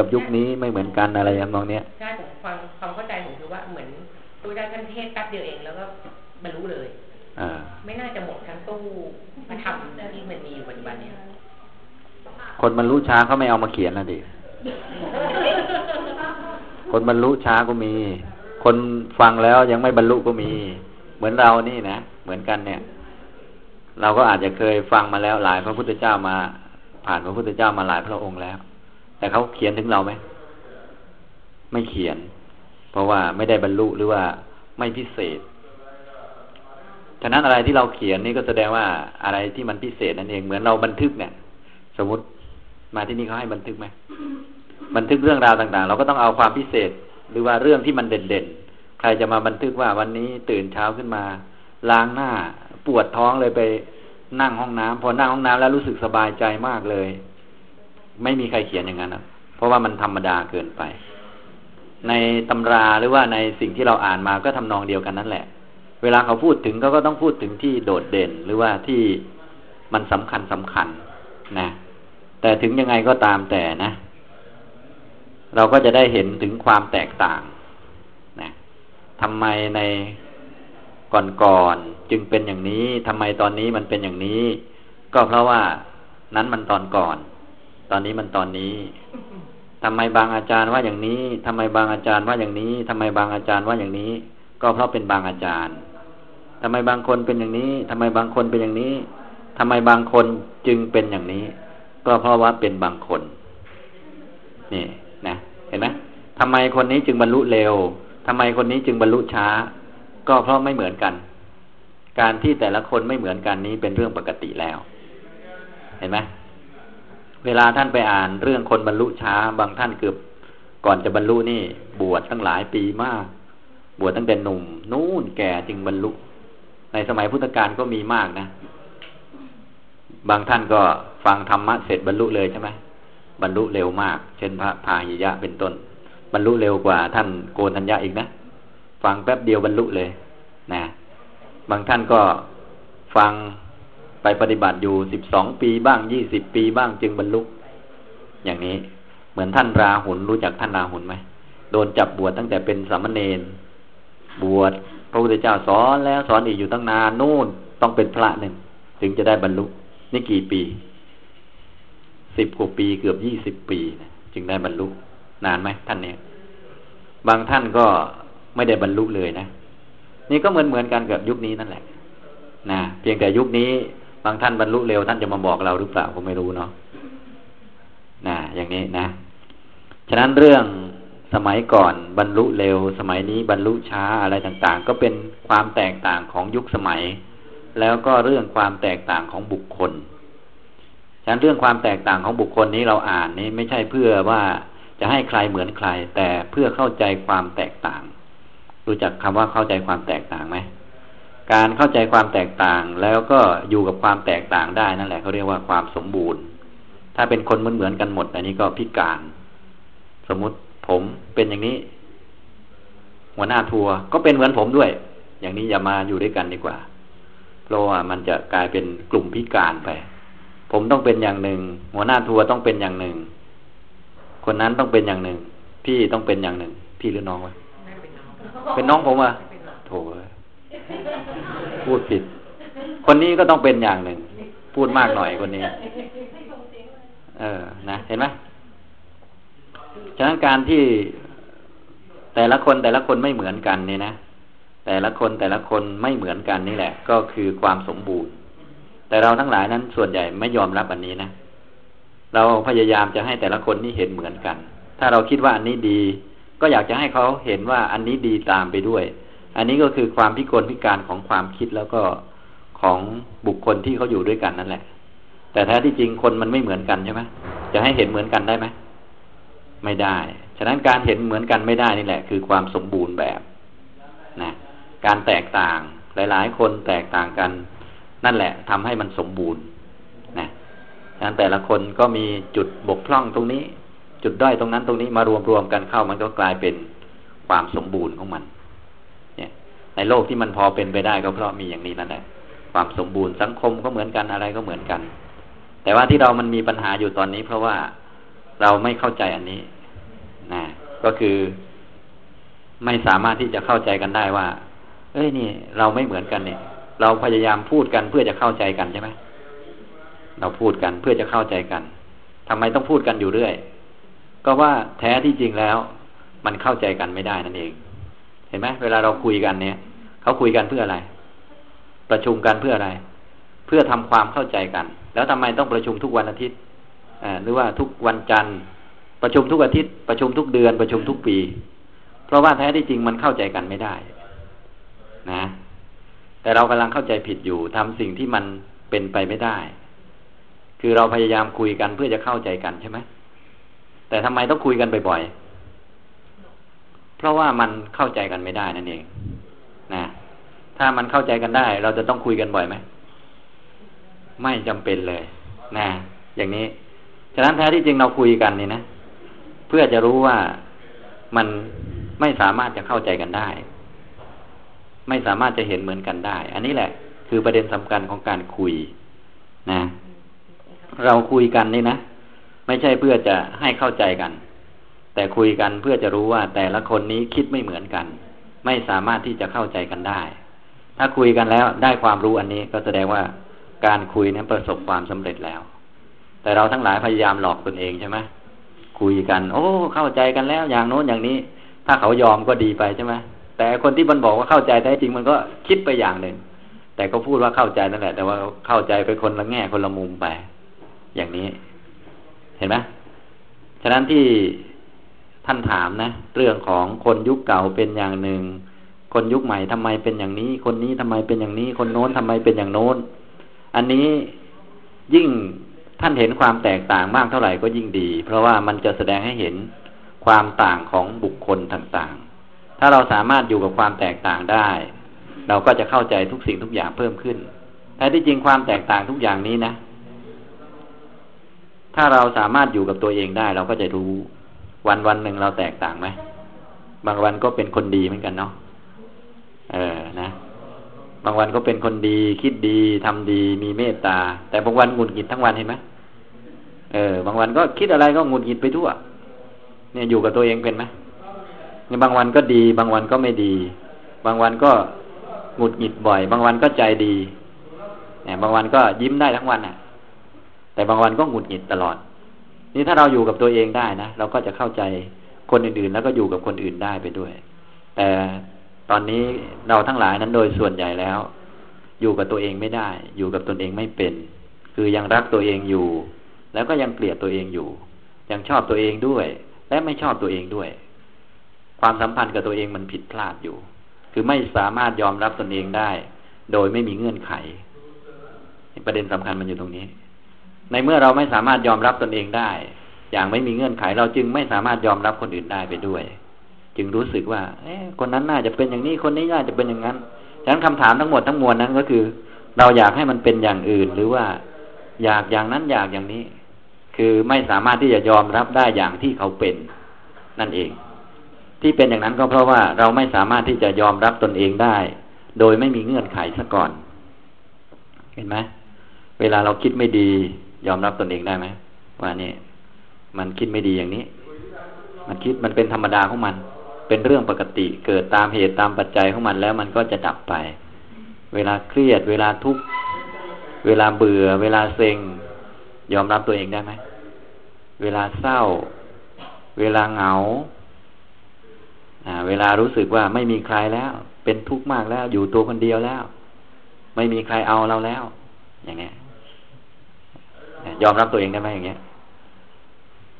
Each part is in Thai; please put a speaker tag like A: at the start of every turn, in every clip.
A: กับยุคนี้ไม่เหมือนกันอะไรอย่าง
B: มองเนี้ยใช่ผมฟังความเข้าใจผมคือว่าเหมือนดูได้ท่านเทศแป๊บเดียวเองแล้วก็บรรลุเลยอไม่น่าจะหมดทั้งตู้มาทำที่มันมีอยู่ปัจจุบันเนี่ย
A: คนบรรลุช้าเขาไม่เอามาเขียนแล้วดิคนบรรลุช้าก็มี คนฟังแล้วยังไม่บรรลุก็มี เหมือนเรานี่นะเหมือนกันเนี่ย เราก็อาจจะเคยฟังมาแล้วหลายพระพุทธเจ้ามา ผ่านพระพุทธเจ้ามาหลายพระองค์แล้ว แต่เขาเขียนถึงเราไหมไม่เขียน เพราะว่าไม่ได้บรรลุหรือว่าไม่พิเศษฉะนั้นอะไรที่เราเขียนนี่ก็แสดงว่าอะไรที่มันพิเศษนั่นเองเหมือนเราบันทึกเนี่ย สมมติมาที่นี่เขาให้บันทึกไหมบันทึกเรื่องราวต่าง ๆ เราก็ต้องเอาความพิเศษ หรือว่าเรื่องที่มันเด่นๆใครจะมาบันทึกว่าวันนี้ตื่นเช้าขึ้นมา ล้างหน้า ปวดท้องเลยไปนั่งห้องน้ำพอนั่งห้องน้ำแล้วรู้สึกสบายใจมากเลย ไม่มีใครเขียนอย่างนั้นนะเพราะว่ามันธรรมดาเกินไป ในตำราหรือว่าในสิ่งที่เราอ่านมาก็ทำนองเดียวกันนั่นแหละ เวลาเขาพูดถึงเขาก็ต้องพูดถึงที่โดดเด่น หรือว่าที่มันสำคัญสำคัญนะ แต่ถึงยังไงก็ตามแต่นะ เราก็จะได้เห็นถึงความแตกต่างนะทำไมในก่อนๆจึงเป็นอย่างนี้ทำไมตอนนี้มันเป็นอย่างนี้ ก็เพราะว่านั้นมันตอนก่อน ตอนนี้มันตอนนี้ทำไมบางอาจารย์ว่าอย่างนี้ทำไมบางอาจารย์ว่าอย่างนี้ทำไมบางอาจารย์ว่าอย่างนี้ ก็เพราะเป็นบางอาจารย์ทำไมบางคนเป็นอย่างนี้ทำไมบางคนเป็นอย่างนี้ทำไมบางคนจึงเป็นอย่างนี้ ก็เพราะว่าเป็นบางคน นี่นะเห็นไหมทำไมคนนี้จึงบรรลุเร็วทำไมคนนี้จึงบรรลุช้า ก็เพราะไม่เหมือนกัน การที่แต่ละคนไม่เหมือนกันนี้เป็นเรื่องปกติแล้ว เห็นไหม เวลาท่านไปอ่านเรื่องคนบรรลุช้า บางท่านเกือบก่อนจะบรรลุนี่ บวชตั้งหลายปีมาก บวชตั้งแต่หนุ่ม นู่นแก่จึงบรรลุ ในสมัยพุทธกาลก็มีมากนะ บางท่านก็ฟังธรรมะเสร็จบรรลุเลยใช่ไหมบรรลุเร็วมาก เช่นพระพาหิยะเป็นต้น บรรลุเร็วกว่าท่านโกนัญญะอีกนะ ฟังแป๊บเดียวบรรลุเลย นะ บางท่านก็ฟัง ไปปฏิบัติอยู่สิบสองปีบ้างยี่สิบปีบ้างจึงบรรลุ อย่างนี้เหมือนท่านราหุลรู้จักท่านราหุลไหมโดนจับบวชตั้งแต่เป็นสามเณรบวชพระพุทธเจ้าสอนแล้วสอนอีกอยู่ตั้งนานนู่นต้องเป็นพระหนึ่งถึงจะได้บรรลุ นี่กี่ปีสิบกว่าปีเกือบยี่สิบปีจึงได้บรรลุ นานไหมท่านเนี่ย บางท่านก็ไม่ได้บรรลุเลยนะ นี่ก็เหมือนเหมือนกันกับยุคนี้นั่นแหละนะเพียงแต่ยุคนี้ บางท่านบรรลุเร็วท่านจะมาบอกเราหรือเปล่าผมไม่รู้เนาะนะอย่างนี้นะ ฉะนั้นเรื่องสมัยก่อนบรรลุเร็ว สมัยนี้บรรลุช้าอะไรต่างๆ ก็เป็นความแตกต่างของยุคสมัย แล้วก็เรื่องความแตกต่างของบุคคล ฉะนั้นเรื่องความแตกต่างของบุคคลนี้เราอ่านนี้ไม่ใช่เพื่อว่าจะให้ใครเหมือนใคร แต่เพื่อเข้าใจความแตกต่าง รู้จักคำว่าเข้าใจความแตกต่างไหม การเข้าใจความแตกต่างแล้วก็อยู่กับความแตกต่างได้นั่นแหละเขาเรียกว่าความสมบูรณ์ ถ้าเป็นคนเหมือนเหมือนกันหมด อันนี้ก็พิการ สมมุติผมเป็นอย่างนี้ หัวหน้าทัวร์ก็เป็นเหมือนผมด้วย อย่างนี้อย่ามาอยู่ด้วยกันดีกว่า เพราะว่ามันจะกลายเป็นกลุ่มพิการไป ผมต้องเป็นอย่างหนึ่ง หัวหน้าทัวร์ต้องเป็นอย่างหนึ่ง คนนั้นต้องเป็นอย่างหนึ่ง พี่ต้องเป็นอย่างหนึ่ง พี่หรือน้องวะเป็นน้องผมวะโถ พูดผิด คนนี้ก็ต้องเป็นอย่างหนึ่ง พูดมากหน่อยคนนี้ เออ นะ เห็นไหมฉะนั้นการที่แต่ละคนแต่ละคนไม่เหมือนกันนี่นะ แต่ละคนแต่ละคนไม่เหมือนกันนี่แหละ ก็คือความสมบูรณ์ แต่เราทั้งหลายนั้นส่วนใหญ่ไม่ยอมรับอันนี้นะ เราพยายามจะให้แต่ละคนนี่เห็นเหมือนกัน ถ้าเราคิดว่าอันนี้ดี ก็อยากจะให้เขาเห็นว่าอันนี้ดีตามไปด้วย อันนี้ก็คือความพิกลพิการของความคิดแล้วก็ของบุคคลที่เขาอยู่ด้วยกันนั่นแหละ แต่แท้ที่จริงคนมันไม่เหมือนกันใช่ไหมจะให้เห็นเหมือนกันได้ไหมไม่ได้ ฉะนั้นการเห็นเหมือนกันไม่ได้นี่แหละ คือความสมบูรณ์แบบนะการแตกต่างหลาย ๆ คนแตกต่างกัน นั่นแหละทำให้มันสมบูรณ์นะฉะนั้นแต่ละคนก็มีจุดบกพร่องตรงนี้ จุดด้อยตรงนั้นตรงนี้มารวมรวมกันเข้ามันก็กลายเป็นความสมบูรณ์ของมัน ในโลกที่มันพอเป็นไปได้ก็เพราะมีอย่างนี้นั่นแหละความสมบูรณ์สังคมก็เหมือนกันอะไรก็เหมือนกัน แต่ว่าที่เรามันมีปัญหาอยู่ตอนนี้เพราะว่าเราไม่เข้าใจอันนี้นะก็คือไม่สามารถที่จะเข้าใจกันได้ว่า เอ้ยนี่ เราไม่เหมือนกันเนี่ย เราพยายามพูดกันเพื่อจะเข้าใจกันใช่ไหมเราพูดกันเพื่อจะเข้าใจกันทำไมต้องพูดกันอยู่เรื่อย ก็ว่าแท้ที่จริงแล้ว มันเข้าใจกันไม่ได้นั่นเอง เห็นไหมเวลาเราคุยกันเนี่ย เขาคุยกันเพื่ออะไร ประชุมกันเพื่ออะไร เพื่อทำความเข้าใจกัน แล้วทำไมต้องประชุมทุกวันอาทิตย์หรือว่าทุกวันจันทร์ ประชุมทุกอาทิตย์ ประชุมทุกเดือน ประชุมทุกปี เพราะว่าแท้ที่จริงมันเข้าใจกันไม่ได้ นะ แต่เรากำลังเข้าใจผิดอยู่ทำสิ่งที่มันเป็นไปไม่ได้ คือเราพยายามคุยกันเพื่อจะเข้าใจกันใช่ไหมแต่ทำไมต้องคุยกันบ่อยๆ เพราะว่ามันเข้าใจกันไม่ได้นั่นเอง ถ้ามันเข้าใจกันได้ เราจะต้องคุยกันบ่อยไหม ไม่จำเป็นเลยนะอย่างนี้ ฉะนั้นแท้ที่จริงเราคุยกันนี่นะ เพื่อจะรู้ว่ามันไม่สามารถจะเข้าใจกันได้ ไม่สามารถจะเห็นเหมือนกันได้ อันนี้แหละ คือประเด็นสำคัญของการคุย นะ เราคุยกันนี่นะไม่ใช่เพื่อจะให้เข้าใจกัน แต่คุยกันเพื่อจะรู้ว่าแต่ละคนนี้คิดไม่เหมือนกัน ไม่สามารถที่จะเข้าใจกันได้ ถ้าคุยกันแล้วได้ความรู้อันนี้ก็แสดงว่าการคุยนั้นประสบความสำเร็จแล้ว แต่เราทั้งหลายพยายามหลอกตนเองใช่ไหมคุยกัน โอ้ เข้าใจกันแล้ว อย่างโน้นอย่างนี้ ถ้าเขายอมก็ดีไปใช่ไหมแต่คนที่มันบอกว่าเข้าใจแท้จริงมันก็คิดไปอย่างหนึ่ง แต่ก็พูดว่าเข้าใจนั่นแหละ แต่ว่าเข้าใจไปคนละแง่คนละมุมไป อย่างนี้ เห็นไหมฉะนั้นที่ท่านถามนะ เรื่องของคนยุคเก่าเป็นอย่างหนึ่ง คนยุคใหม่ทำไมเป็นอย่างนี้ คนนี้ทำไมเป็นอย่างนี้ คนโน้นทำไมเป็นอย่างโน้น อันนี้ยิ่งท่านเห็นความแตกต่างมากเท่าไหร่ก็ยิ่งดี เพราะว่ามันจะแสดงให้เห็นความต่างของบุคคลต่างๆ ถ้าเราสามารถอยู่กับความแตกต่างได้ เราก็จะเข้าใจทุกสิ่งทุกอย่างเพิ่มขึ้น แต่ที่จริงความแตกต่างทุกอย่างนี้นะ ถ้าเราสามารถอยู่กับตัวเองได้ เราก็จะรู้วันวันหนึ่งเราแตกต่างไหมบางวันก็เป็นคนดีเหมือนกันเนาะ เออนะ บางวันก็เป็นคนดี คิดดีทำดีมีเมตตา แต่บางวันหงุดหงิดทั้งวันเห็นไหมเออ บางวันก็คิดอะไรก็หงุดหงิดไปทั่ว เนี่ยอยู่กับตัวเองเป็นไหมเนี่ยบางวันก็ดี บางวันก็ไม่ดี บางวันก็หงุดหงิดบ่อย บางวันก็ใจดีเนี่ยบางวันก็ยิ้มได้ทั้งวันอะ แต่บางวันก็หงุดหงิดตลอด นี่ถ้าเราอยู่กับตัวเองได้นะเราก็จะเข้าใจคนอื่นๆ แล้วก็อยู่กับคนอื่นได้ไปด้วย แต่ ตอนนี้เราทั้งหลายนั้นโดยส่วนใหญ่แล้ว อยู่กับตัวเองไม่ได้ อยู่กับตนเองไม่เป็น คือยังรักตัวเองอยู่ แล้วก็ยังเกลียดตัวเองอยู่ ยังชอบตัวเองด้วย และไม่ชอบตัวเองด้วย ความสัมพันธ์กับตัวเองมันผิดพลาดอยู่ คือไม่สามารถยอมรับตนเองได้ โดยไม่มีเงื่อนไข ประเด็นสำคัญมันอยู่ตรงนี้ ในเมื่อเราไม่สามารถยอมรับตนเองได้ อย่างไม่มีเงื่อนไข เราจึงไม่สามารถยอมรับคนอื่นได้ไปด้วย จึงรู้สึกว่า เอ๊คนนั้นน่าจะเป็นอย่างนี้คนนี้น่าจะเป็นอย่างนั้นฉะนั้นคำถามทั้งหมดทั้งมวลนั้นก็คือ เราอยากให้มันเป็นอย่างอื่น หรือว่าอยากอย่างนั้นอยากอย่างนี้ คือไม่สามารถที่จะยอมรับได้อย่างที่เขาเป็น นั่นเอง ที่เป็นอย่างนั้นก็เพราะว่าเราไม่สามารถที่จะยอมรับตนเองได้ โดยไม่มีเงื่อนไขซะก่อน เห็นไหมเวลาเราคิดไม่ดี ยอมรับตนเองได้ไหมว่านี่มันคิดไม่ดีอย่างนี้ มันคิดมันเป็นธรรมดาของมัน เป็นเรื่องปกติเกิดตามเหตุตามปัจจัยของมันแล้วมันก็จะดับไป เวลาเครียด เวลาทุกข์เวลาเบื่อ เวลาเซ็ง ยอมรับตัวเองได้ไหมเวลาเศร้า เวลาเหงาอ่าเวลารู้สึกว่าไม่มีใครแล้ว เป็นทุกข์มากแล้ว อยู่ตัวคนเดียวแล้ว ไม่มีใครเอาเราแล้ว อย่างเงี้ยยอมรับตัวเองได้ไหมอย่างเงี้ย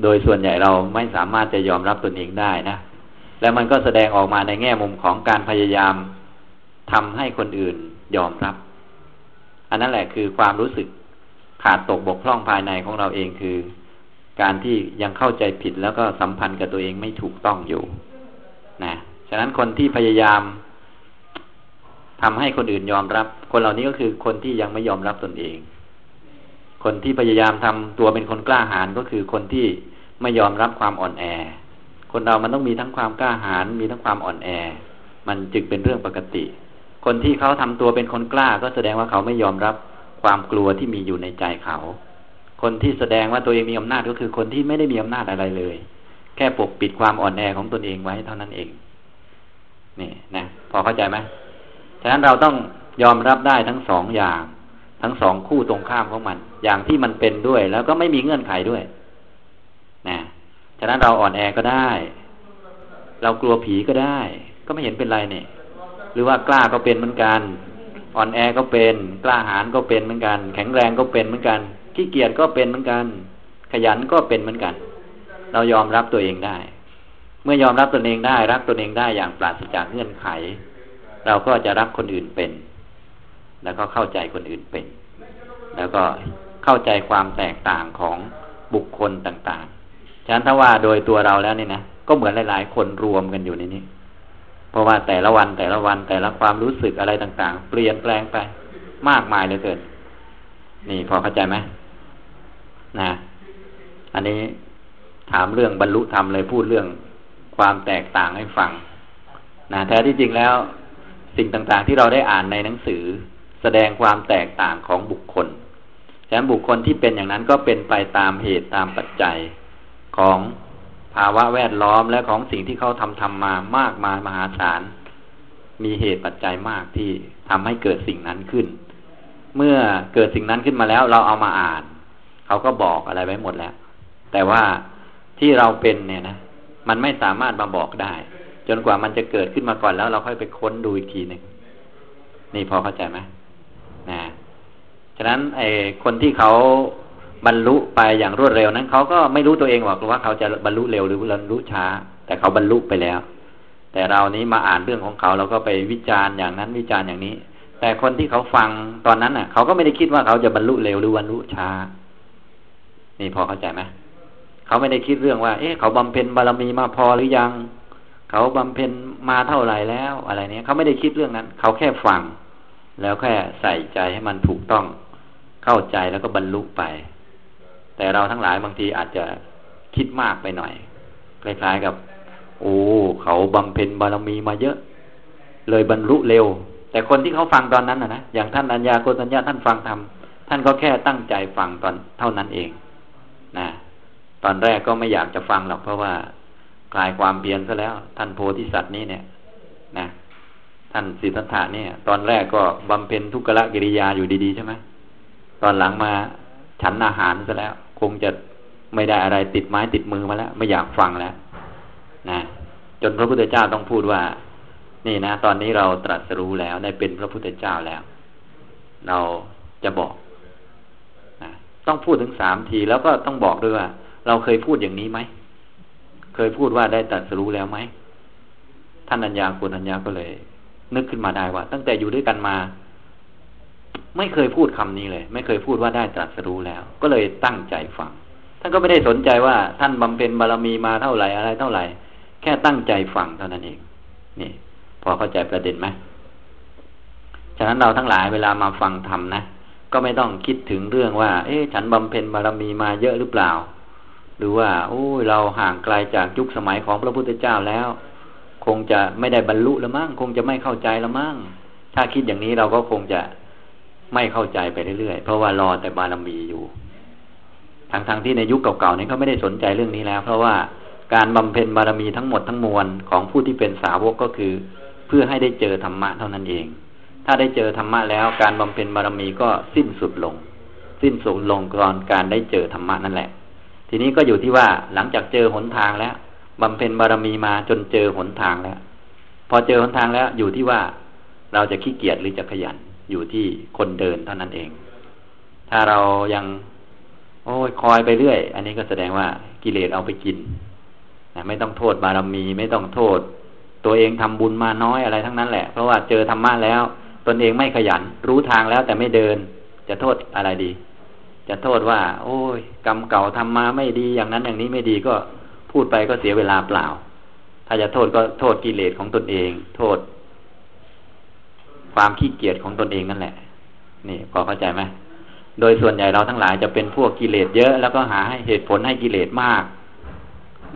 A: โดยส่วนใหญ่เราไม่สามารถจะยอมรับตัวเองได้นะ แล้วมันก็แสดงออกมาในแง่มุมของการพยายามทำให้คนอื่นยอมรับ อันนั้นแหละคือความรู้สึกขาดตกบกพร่องภายในของเราเองคือ การที่ยังเข้าใจผิดแล้วก็สัมพันธ์กับตัวเองไม่ถูกต้องอยู่ นะฉะนั้นคนที่พยายามทำให้คนอื่นยอมรับ คนเหล่านี้ก็คือคนที่ยังไม่ยอมรับตนเอง คนที่พยายามทำตัวเป็นคนกล้าหาญก็คือคนที่ไม่ยอมรับความอ่อนแอ คนเรามันต้องมีทั้งความกล้าหาญมีทั้งความอ่อนแอ มันจึงเป็นเรื่องปกติ คนที่เขาทำตัวเป็นคนกล้าก็แสดงว่าเขาไม่ยอมรับความกลัวที่มีอยู่ในใจเขา คนที่แสดงว่าตัวเองมีอำนาจก็คือคนที่ไม่ได้มีอำนาจอะไรเลย แค่ปกปิดความอ่อนแอของตนเองไว้เท่านั้นเอง นี่นะพอเข้าใจไหมฉะนั้นเราต้องยอมรับได้ทั้งสองอย่าง ทั้งสองคู่ตรงข้ามของมัน อย่างที่มันเป็นด้วย แล้วก็ไม่มีเงื่อนไขด้วย ฉะนั้นเราอ่อนแอก็ได้ เรากลัวผีก็ได้ ก็ไม่เห็นเป็นไรเนี่ย หรือว่ากล้าก็เป็นเหมือนกัน อ่อนแอก็เป็น กล้าหาญก็เป็นเหมือนกัน แข็งแรงก็เป็นเหมือนกัน ขี้เกียจก็เป็นเหมือนกัน ขยันก็เป็นเหมือนกัน เรายอมรับตัวเองได้ เมื่อยอมรับตนเองได้ รักตนเองได้อย่างปราศจากเงื่อนไข เราก็จะรักคนอื่นเป็น แล้วก็เข้าใจคนอื่นเป็น แล้วก็เข้าใจความแตกต่างของบุคคลต่างๆ ฉะนั้นถ้าว่าโดยตัวเราแล้วนี่นะก็เหมือนหลาย ๆ คนรวมกันอยู่ในนี้ เพราะว่าแต่ละวันแต่ละวันแต่ละความรู้สึกอะไรต่าง ๆ เปลี่ยนแปลงไป มากมายเหลือเกินนี่พอเข้าใจไหมนะ อันนี้ถามเรื่องบรรลุธรรมเลยพูดเรื่องความแตกต่างให้ฟังนะแท้ที่จริงแล้ว สิ่งต่างๆที่เราได้อ่านในหนังสือ แสดงความแตกต่างของบุคคลฉะนั้นบุคคลที่เป็นอย่างนั้นก็เป็นไปตามเหตุตามปัจจัย ของภาวะแวดล้อมและของสิ่งที่เขาทำทำมามากมายมหาศาล มีเหตุปัจจัยมากที่ทำให้เกิดสิ่งนั้นขึ้น เมื่อเกิดสิ่งนั้นขึ้นมาแล้วเราเอามาอ่าน เขาก็บอกอะไรไว้หมดแล้ว แต่ว่าที่เราเป็นเนี่ยนะมันไม่สามารถมาบอกได้ จนกว่ามันจะเกิดขึ้นมาก่อนแล้วเราค่อยไปค้นดูอีกทีหนึ่งนี่พอเข้าใจไหมนะฉะนั้นไอ้คนที่เขา บรรลุไปอย่างรวดเร็วนั้นเขาก็ไม่รู้ตัวเองหรอกว่าเขาจะบรรลุเร็วหรือบรรลุช้า แต่เขาบรรลุไปแล้ว แต่เรานี้มาอ่านเรื่องของเขาเราก็ไปวิจารณ์อย่างนั้นวิจารณ์อย่างนี้ แต่คนที่เขาฟังตอนนั้นน่ะ เขาก็ไม่ได้คิดว่าเขาจะบรรลุเร็วหรือบรรลุช้า นี่พอเข้าใจไหมเขาไม่ได้คิดเรื่องว่า เอ๊ะเขาบำเพ็ญบารมีมาพอหรือยัง เขาบำเพ็ญมาเท่าไหร่แล้วอะไรเนี้ยเขาไม่ได้คิดเรื่องนั้น เขาแค่ฟัง แล้วแค่ใส่ใจให้มันถูกต้องเข้าใจแล้วก็บรรลุไป แต่เราทั้งหลายบางทีอาจจะคิดมากไปหน่อย คล้ายๆกับ โอ้เขาบำเพ็ญบารมีมาเยอะ เลยบรรลุเร็ว แต่คนที่เขาฟังตอนนั้นนะนะอย่างท่านอัญญาโกตัญญาท่านฟังทำท่านก็แค่ตั้งใจฟังตอนเท่านั้นเองนะตอนแรกก็ไม่อยากจะฟังหรอกเพราะว่ากลายความเบียนซะแล้ว ท่านโพธิสัตว์นี้เนี่ย นะ ท่านสิทธัตถะเนี่ย ตอนแรกก็บำเพ็ญทุกขละกิริยาอยู่ดีๆใช่ไหมตอนหลังมา ฉันอาหารซะแล้ว คงจะไม่ได้อะไรติดไม้ติดมือมาแล้ว ไม่อยากฟังแล้วนะจนพระพุทธเจ้าต้องพูดว่า นี่นะ ตอนนี้เราตรัสรู้แล้วได้เป็นพระพุทธเจ้าแล้ว เราจะบอกนะต้องพูดถึงสามทีแล้วก็ต้องบอกด้วยว่า เราเคยพูดอย่างนี้ไหมเคยพูดว่าได้ตรัสรู้แล้วไหมท่านอัญญาคุณอัญญาก็เลย นึกขึ้นมาได้ว่า ตั้งแต่อยู่ด้วยกันมา ไม่เคยพูดคำนี้เลย ไม่เคยพูดว่าได้ตรัสรู้แล้ว ก็เลยตั้งใจฟัง ท่านก็ไม่ได้สนใจว่าท่านบำเพ็ญบารมีมาเท่าไหร่อะไรเท่าไหร่ แค่ตั้งใจฟังเท่านั้นเอง นี่ พอเข้าใจประเด็นไหมฉะนั้นเราทั้งหลายเวลามาฟังธรรมนะก็ไม่ต้องคิดถึงเรื่องว่า เอ๊ะฉันบำเพ็ญบารมีมาเยอะหรือเปล่า หรือว่าโอ้ยเราห่างไกลาจากยุคสมัยของพระพุทธเจ้าแล้ว คงจะไม่ได้บรรลุแล้วมั้งคงจะไม่เข้าใจแล้วมั้งถ้าคิดอย่างนี้เราก็คงจะ ไม่เข้าใจไปเรื่อยๆ เพราะว่ารอแต่บารมีอยู่ทางทางที่ในยุคเก่าๆนี้เขาไม่ได้สนใจเรื่องนี้แล้ว เพราะว่าการบำเพ็ญบารมีทั้งหมดทั้งมวลของผู้ที่เป็นสาวกก็คือ เพื่อให้ได้เจอธรรมะเท่านั้นเอง ถ้าได้เจอธรรมะแล้ว การบำเพ็ญบารมีก็สิ้นสุดลง สิ้นสุดลงก่อนการได้เจอธรรมะนั่นแหละ ทีนี้ก็อยู่ที่ว่าหลังจากเจอหนทางแล้วบำเพ็ญบารมีมาจนเจอหนทางแล้ว พอเจอหนทางแล้วอยู่ที่ว่าเราจะขี้เกียจหรือจะขยัน อยู่ที่คนเดินเท่านั้นเอง ถ้าเรายัง โอ้ยคอยไปเรื่อย อันนี้ก็แสดงว่ากิเลสเอาไปกินนะไม่ต้องโทษบารมี ไม่ต้องโทษ ตัวเองทำบุญมาน้อยอะไรทั้งนั้นแหละ เพราะว่าเจอธรรมะแล้ว ตนเองไม่ขยัน รู้ทางแล้วแต่ไม่เดิน จะโทษอะไรดี จะโทษว่า โอ้ยกรรมเก่าทำมาไม่ดีอย่างนั้นอย่างนี้ไม่ดีก็พูดไปก็เสียเวลาเปล่า ถ้าจะโทษก็โทษกิเลสของตนเอง โทษ ความขี้เกียจของตนเองนั่นแหละ นี่พอเข้าใจไหมโดยส่วนใหญ่เราทั้งหลายจะเป็นพวกกิเลสเยอะ แล้วก็หาให้เหตุผลให้กิเลสมาก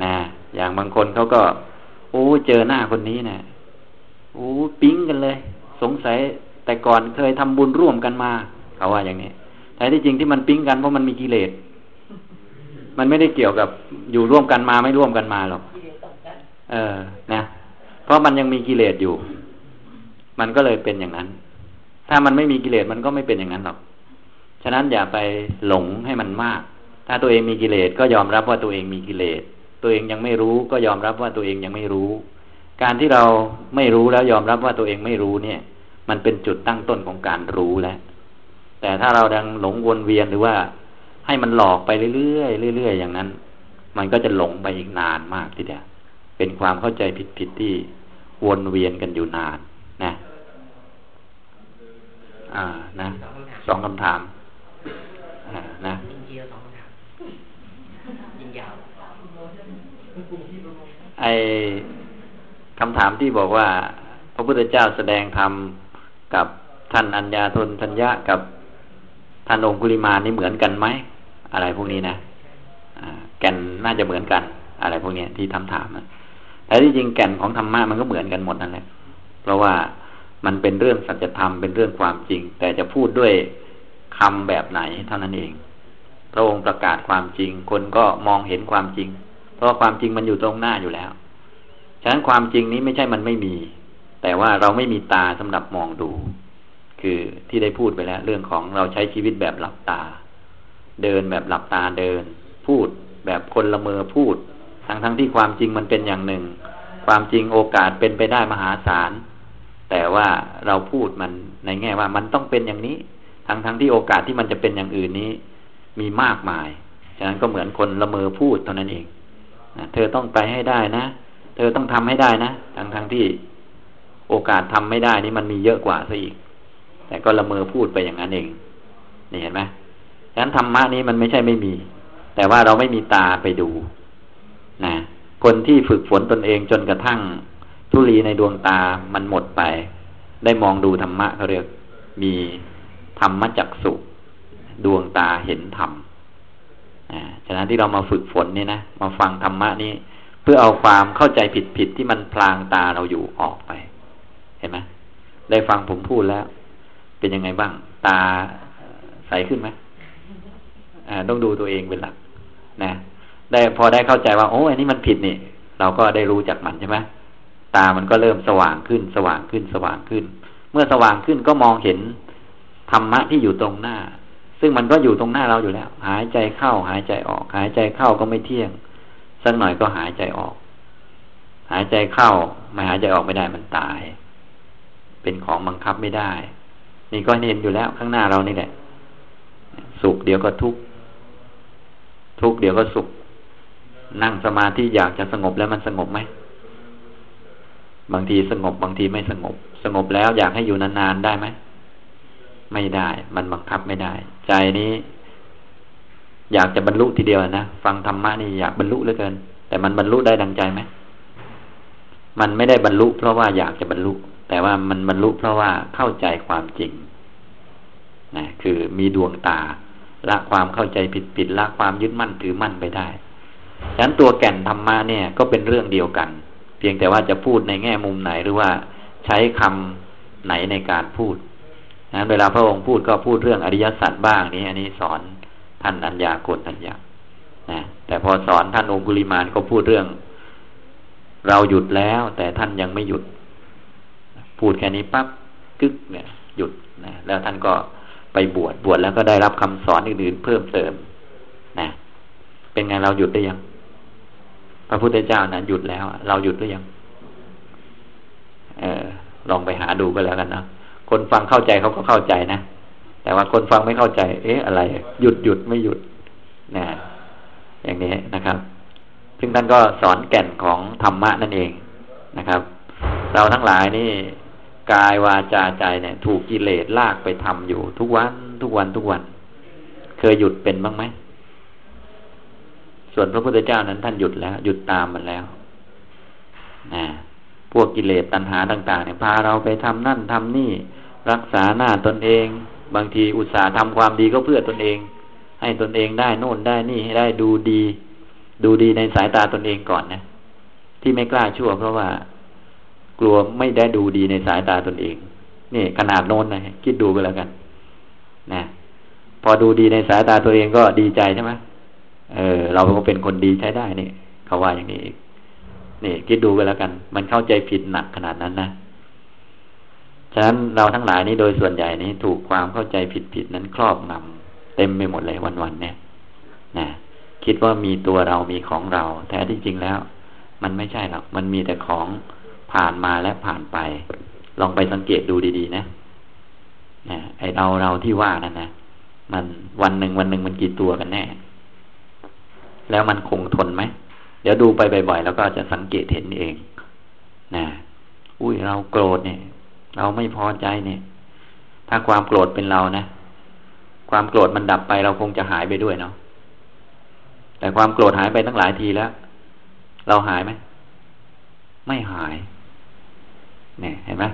A: นะอย่างบางคนเขาก็โอ้เจอหน้าคนนี้เนะโอ้ปิ๊งกันเลย สงสัยแต่ก่อนเคยทำบุญร่วมกันมาเขาว่าอย่างนี้แต่ที่จริงที่มันปิ้งกันเพราะมันมีกิเลสมันไม่ได้เกี่ยวกับอยู่ร่วมกันมาไม่ร่วมกันมาหรอกเออนะ เพราะมันยังมีกิเลสอยู่ มันก็เลยเป็นอย่างนั้น ถ้ามันไม่มีกิเลสมันก็ไม่เป็นอย่างนั้นหรอก ฉะนั้นอย่าไปหลงให้มันมาก ถ้าตัวเองมีกิเลสก็ยอมรับว่าตัวเองมีกิเลส ตัวเองยังไม่รู้ก็ยอมรับว่าตัวเองยังไม่รู้ การที่เราไม่รู้แล้วยอมรับว่าตัวเองไม่รู้เนี่ย มันเป็นจุดตั้งต้นของการรู้แล้ว แต่ถ้าเราดังหลงวนเวียนหรือว่าให้มันหลอกไปเรื่อยๆเรื่อยๆอย่างนั้น มันก็จะหลงไปอีกนานมากทีเดียวเป็นความเข้าใจผิดๆที่วนเวียนกันอยู่นาน นะอ่านะสองคำถามอ่านะไอคำถามที่บอกว่า พระพุทธเจ้าแสดงธรรมกับท่านอัญญาทนทัญญะกับท่านองคุลิมานี่เหมือนกันไหมอะไรพวกนี้นะแก่นน่าจะเหมือนกัน อะไรพวกนี้ที่ทำถามนะแต่ที่จริงแก่นของธรรมะมันก็เหมือนกันหมดนั่นแหละ เพราะว่ามันเป็นเรื่องสัจธรรมเป็นเรื่องความจริง แต่จะพูดด้วยคำแบบไหนเท่านั้นเอง พระองค์ประกาศความจริง คนก็มองเห็นความจริง เพราะความจริงมันอยู่ตรงหน้าอยู่แล้ว ฉะนั้นความจริงนี้ไม่ใช่มันไม่มี แต่ว่าเราไม่มีตาสำหรับมองดู คือที่ได้พูดไปแล้ว เรื่องของเราใช้ชีวิตแบบหลับตา เดินแบบหลับตาเดิน พูดแบบคนละเมอพูด ทั้งทั้งที่ความจริงมันเป็นอย่างหนึ่ง ความจริงโอกาสเป็นไปได้มหาศาล แต่ว่าเราพูดมันในแง่ว่ามันต้องเป็นอย่างนี้ ทั้งทั้งที่โอกาสที่มันจะเป็นอย่างอื่นนี้ มีมากมาย ฉะนั้นก็เหมือนคนละเมอพูดเท่านั้นเองนะเธอต้องไปให้ได้นะ เธอต้องทำให้ได้นะ ทั้งทั้งที่โอกาสทำไม่ได้นี่มันมีเยอะกว่าซะอีก แต่ก็ละเมอพูดไปอย่างนั้นเอง นี่เห็นไหมฉะนั้นธรรมะนี้มันไม่ใช่ไม่มี แต่ว่าเราไม่มีตาไปดู นะ คนที่ฝึกฝนตนเองจนกระทั่ง ทุลีในดวงตามันหมดไป ได้มองดูธรรมะเขาเรียกมีธรรมจักสุดวงตาเห็นธรรมฉะนั้นที่เรามาฝึกฝนนี่นะมาฟังธรรมะนี้เพื่อเอาความเข้าใจผิดๆที่มันพลางตาเราอยู่ออกไป เห็นไหมได้ฟังผมพูดแล้ว เป็นยังไงบ้าง ตาใสขึ้นไหมต้องดูตัวเองเป็นหลักนะได้พอได้เข้าใจว่า โอ้อันนี้มันผิดนี่ เราก็ได้รู้จากมันใช่ไหม ตามันก็เริ่มสว่างขึ้น สว่างขึ้นสว่างขึ้น เมื่อสว่างขึ้นก็มองเห็นธรรมะที่อยู่ตรงหน้า ซึ่งมันก็อยู่ตรงหน้าเราอยู่แล้ว หายใจเข้าหายใจออก หายใจเข้าก็ไม่เที่ยงสักหน่อยก็หายใจออก หายใจเข้าไม่หายใจออกไม่ได้มันตาย เป็นของบังคับไม่ได้ นี่ก็เห็นอยู่แล้วข้างหน้าเรานี่แหละ สุขเดี๋ยวก็ทุกข์ทุกข์เดี๋ยวก็สุข นั่งสมาธิอยากจะสงบแล้วมันสงบไหม บางทีสงบบางทีไม่สงบ สงบแล้วอยากให้อยู่นานๆได้ไหมไม่ได้ มันบังคับไม่ได้ ใจนี้ อยากจะบรรลุทีเดียวนะฟังธรรมะนี่อยากบรรลุเหลือเกิน แต่มันบรรลุได้ดังใจไหมมันไม่ได้บรรลุ เพราะว่าอยากจะบรรลุ แต่ว่ามันบรรลุ เพราะว่าเข้าใจความจริงนะคือมีดวงตาละความเข้าใจผิดๆละความยึดมั่นถือมั่นไปได้ฉะนั้นตัวแก่นธรรมะเนี่ยก็เป็นเรื่องเดียวกัน พียงแต่ว่าจะพูดในแง่มุมไหนหรือว่าใช้คำไหนในการพูดนะเวลาพระองค์พูดก็พูดเรื่องอริยสัจบ้างนี้อันนี้สอนท่านอัญญาโกฏัญญานะแต่พอสอนท่านองคุลิมานก็พูดเรื่อง เราหยุดแล้ว แต่ท่านยังไม่หยุด พูดแค่นี้ปั๊บกึกเนี่ย หยุดนะแล้วท่านก็ไปบวชบวชแล้วก็ได้รับคำสอนอื่นๆเพิ่มเติมนะเป็นไงเราหยุดได้ยัง ระพุทธเจ้านะหยุดแล้ว เราหยุดหรือยัง เออ ลองไปหาดูก็แล้วกันนะคนฟังเข้าใจเขาก็เข้าใจนะ แต่ว่าคนฟังไม่เข้าใจ เอ๊ะ อะไร หยุดหยุดไม่หยุดนะอย่างนี้นะครับ ซึ่งท่านก็สอนแก่นของธรรมะนั่นเองนะครับ เราทั้งหลายนี่กายวาจาใจเนี่ย ถูกกิเลสลากไปทำอยู่ ทุกวัน ทุกวันทุกวัน เคยหยุดเป็นบ้างไหม ส่วนพระพุทธเจ้านั้นท่านหยุดแล้ว หยุดตามมันแล้วนะพวกกิเลสตัณหาต่าง ๆ เนี่ยพาเราไปทำนั่นทำนี่ รักษาหน้าตนเอง บางทีอุตส่าห์ทำความดีก็เพื่อตนเอง ให้ตนเองได้โน่นได้นี่ให้ได้ดูดี ดูดีในสายตาตนเองก่อนนะที่ไม่กล้าชั่ว เพราะว่า กลัวไม่ได้ดูดีในสายตาตนเองนี่ขนาดโน้นนะคิดดูไปแล้วกัน นะ พอดูดีในสายตาตัวเองก็ดีใจใช่ไหม เออ เราก็เป็นคนดีใช้ได้นี่เขาว่าอย่างนี้อีกนี่คิดดูกันแล้วกัน มันเข้าใจผิดหนักขนาดนั้นนะฉะนั้นเราทั้งหลายนี้โดยส่วนใหญ่นี้ถูกความเข้าใจผิดๆนั้นครอบงำเต็มไปหมดเลยวันๆเนี่ยนะคิดว่ามีตัวเรามีของเรา แท้ที่จริงแล้ว มันไม่ใช่หรอกมันมีแต่ของผ่านมาและผ่านไป ลองไปสังเกตดูดีๆนะนะไอเราเราที่ว่านั่นนะมันวันหนึ่งวันหนึ่งมันกี่ตัวกันแน่ แล้วมันคงทนไหม เดี๋ยวดูไปบ่อยๆแล้วก็จะสังเกตเห็นเองนะอุ้ยเราโกรธเนี่ย เราไม่พอใจเนี่ย ถ้าความโกรธเป็นเรานะความโกรธมันดับไปเราคงจะหายไปด้วยเนาะแต่ความโกรธหายไปตั้งหลายทีแล้ว เราหายไหมไม่หายเนี่ยเห็นไหม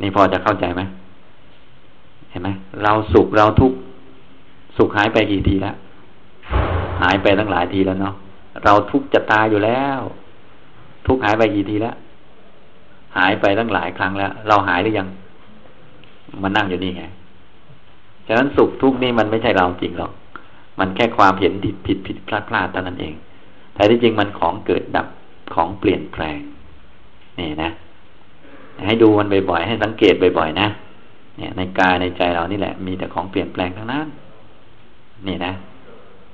A: นี่พอจะเข้าใจไหมเห็นไหมเราสุขเราทุกข์สุขหายไปกี่ทีแล้ว หายไปตั้งหลายทีแล้วเนาะเราทุกจะตายอยู่แล้ว ทุกหายไปกี่ทีแล้วหายไปตั้งหลายครั้งแล้ว เราหายหรือยังมานั่งอยู่นี่ไงฉะนั้นสุขทุกข์นี่มันไม่ใช่เราจริงหรอกมันแค่ความเห็นผิดผิดผิดพลาดพลาดเท่านั้นเองแต่ที่จริงมันของเกิดดับของเปลี่ยนแปลง นี่นะ ให้ดูมันบ่อยๆให้สังเกตบ่อยๆนะเนี่ยในกายในใจเรานี่แหละ มีแต่ของเปลี่ยนแปลงทั้งนั้น นี่นะ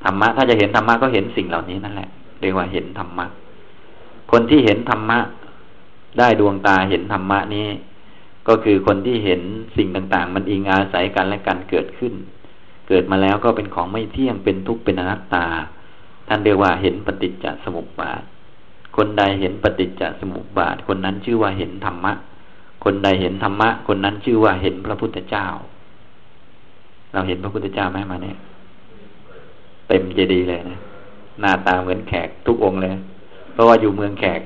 A: ธรรมะถ้าจะเห็นธรรมะก็เห็นสิ่งเหล่านี้นั่นแหละเรียกว่าเห็นธรรมะ คนที่เห็นธรรมะ ได้ดวงตาเห็นธรรมะนี้ ก็คือคนที่เห็นสิ่งต่างๆ มันอิงอาศัยกันและกันเกิดขึ้น เกิดมาแล้วก็เป็นของไม่เที่ยงเป็นทุกข์เป็นอนัตตา ท่านเรียกว่าเห็นปฏิจจสมุปบาท คนใดเห็นปฏิจจสมุปบาท คนนั้นชื่อว่าเห็นธรรมะ คนใดเห็นธรรมะ คนนั้นชื่อว่าเห็นพระพุทธเจ้า เราเห็นพระพุทธเจ้าไหมมาเนี่ย เต็มเจดีเลยนะหน้าตาเหมือนแขกทุกองเลย เพราะว่าอยู่เมืองแขก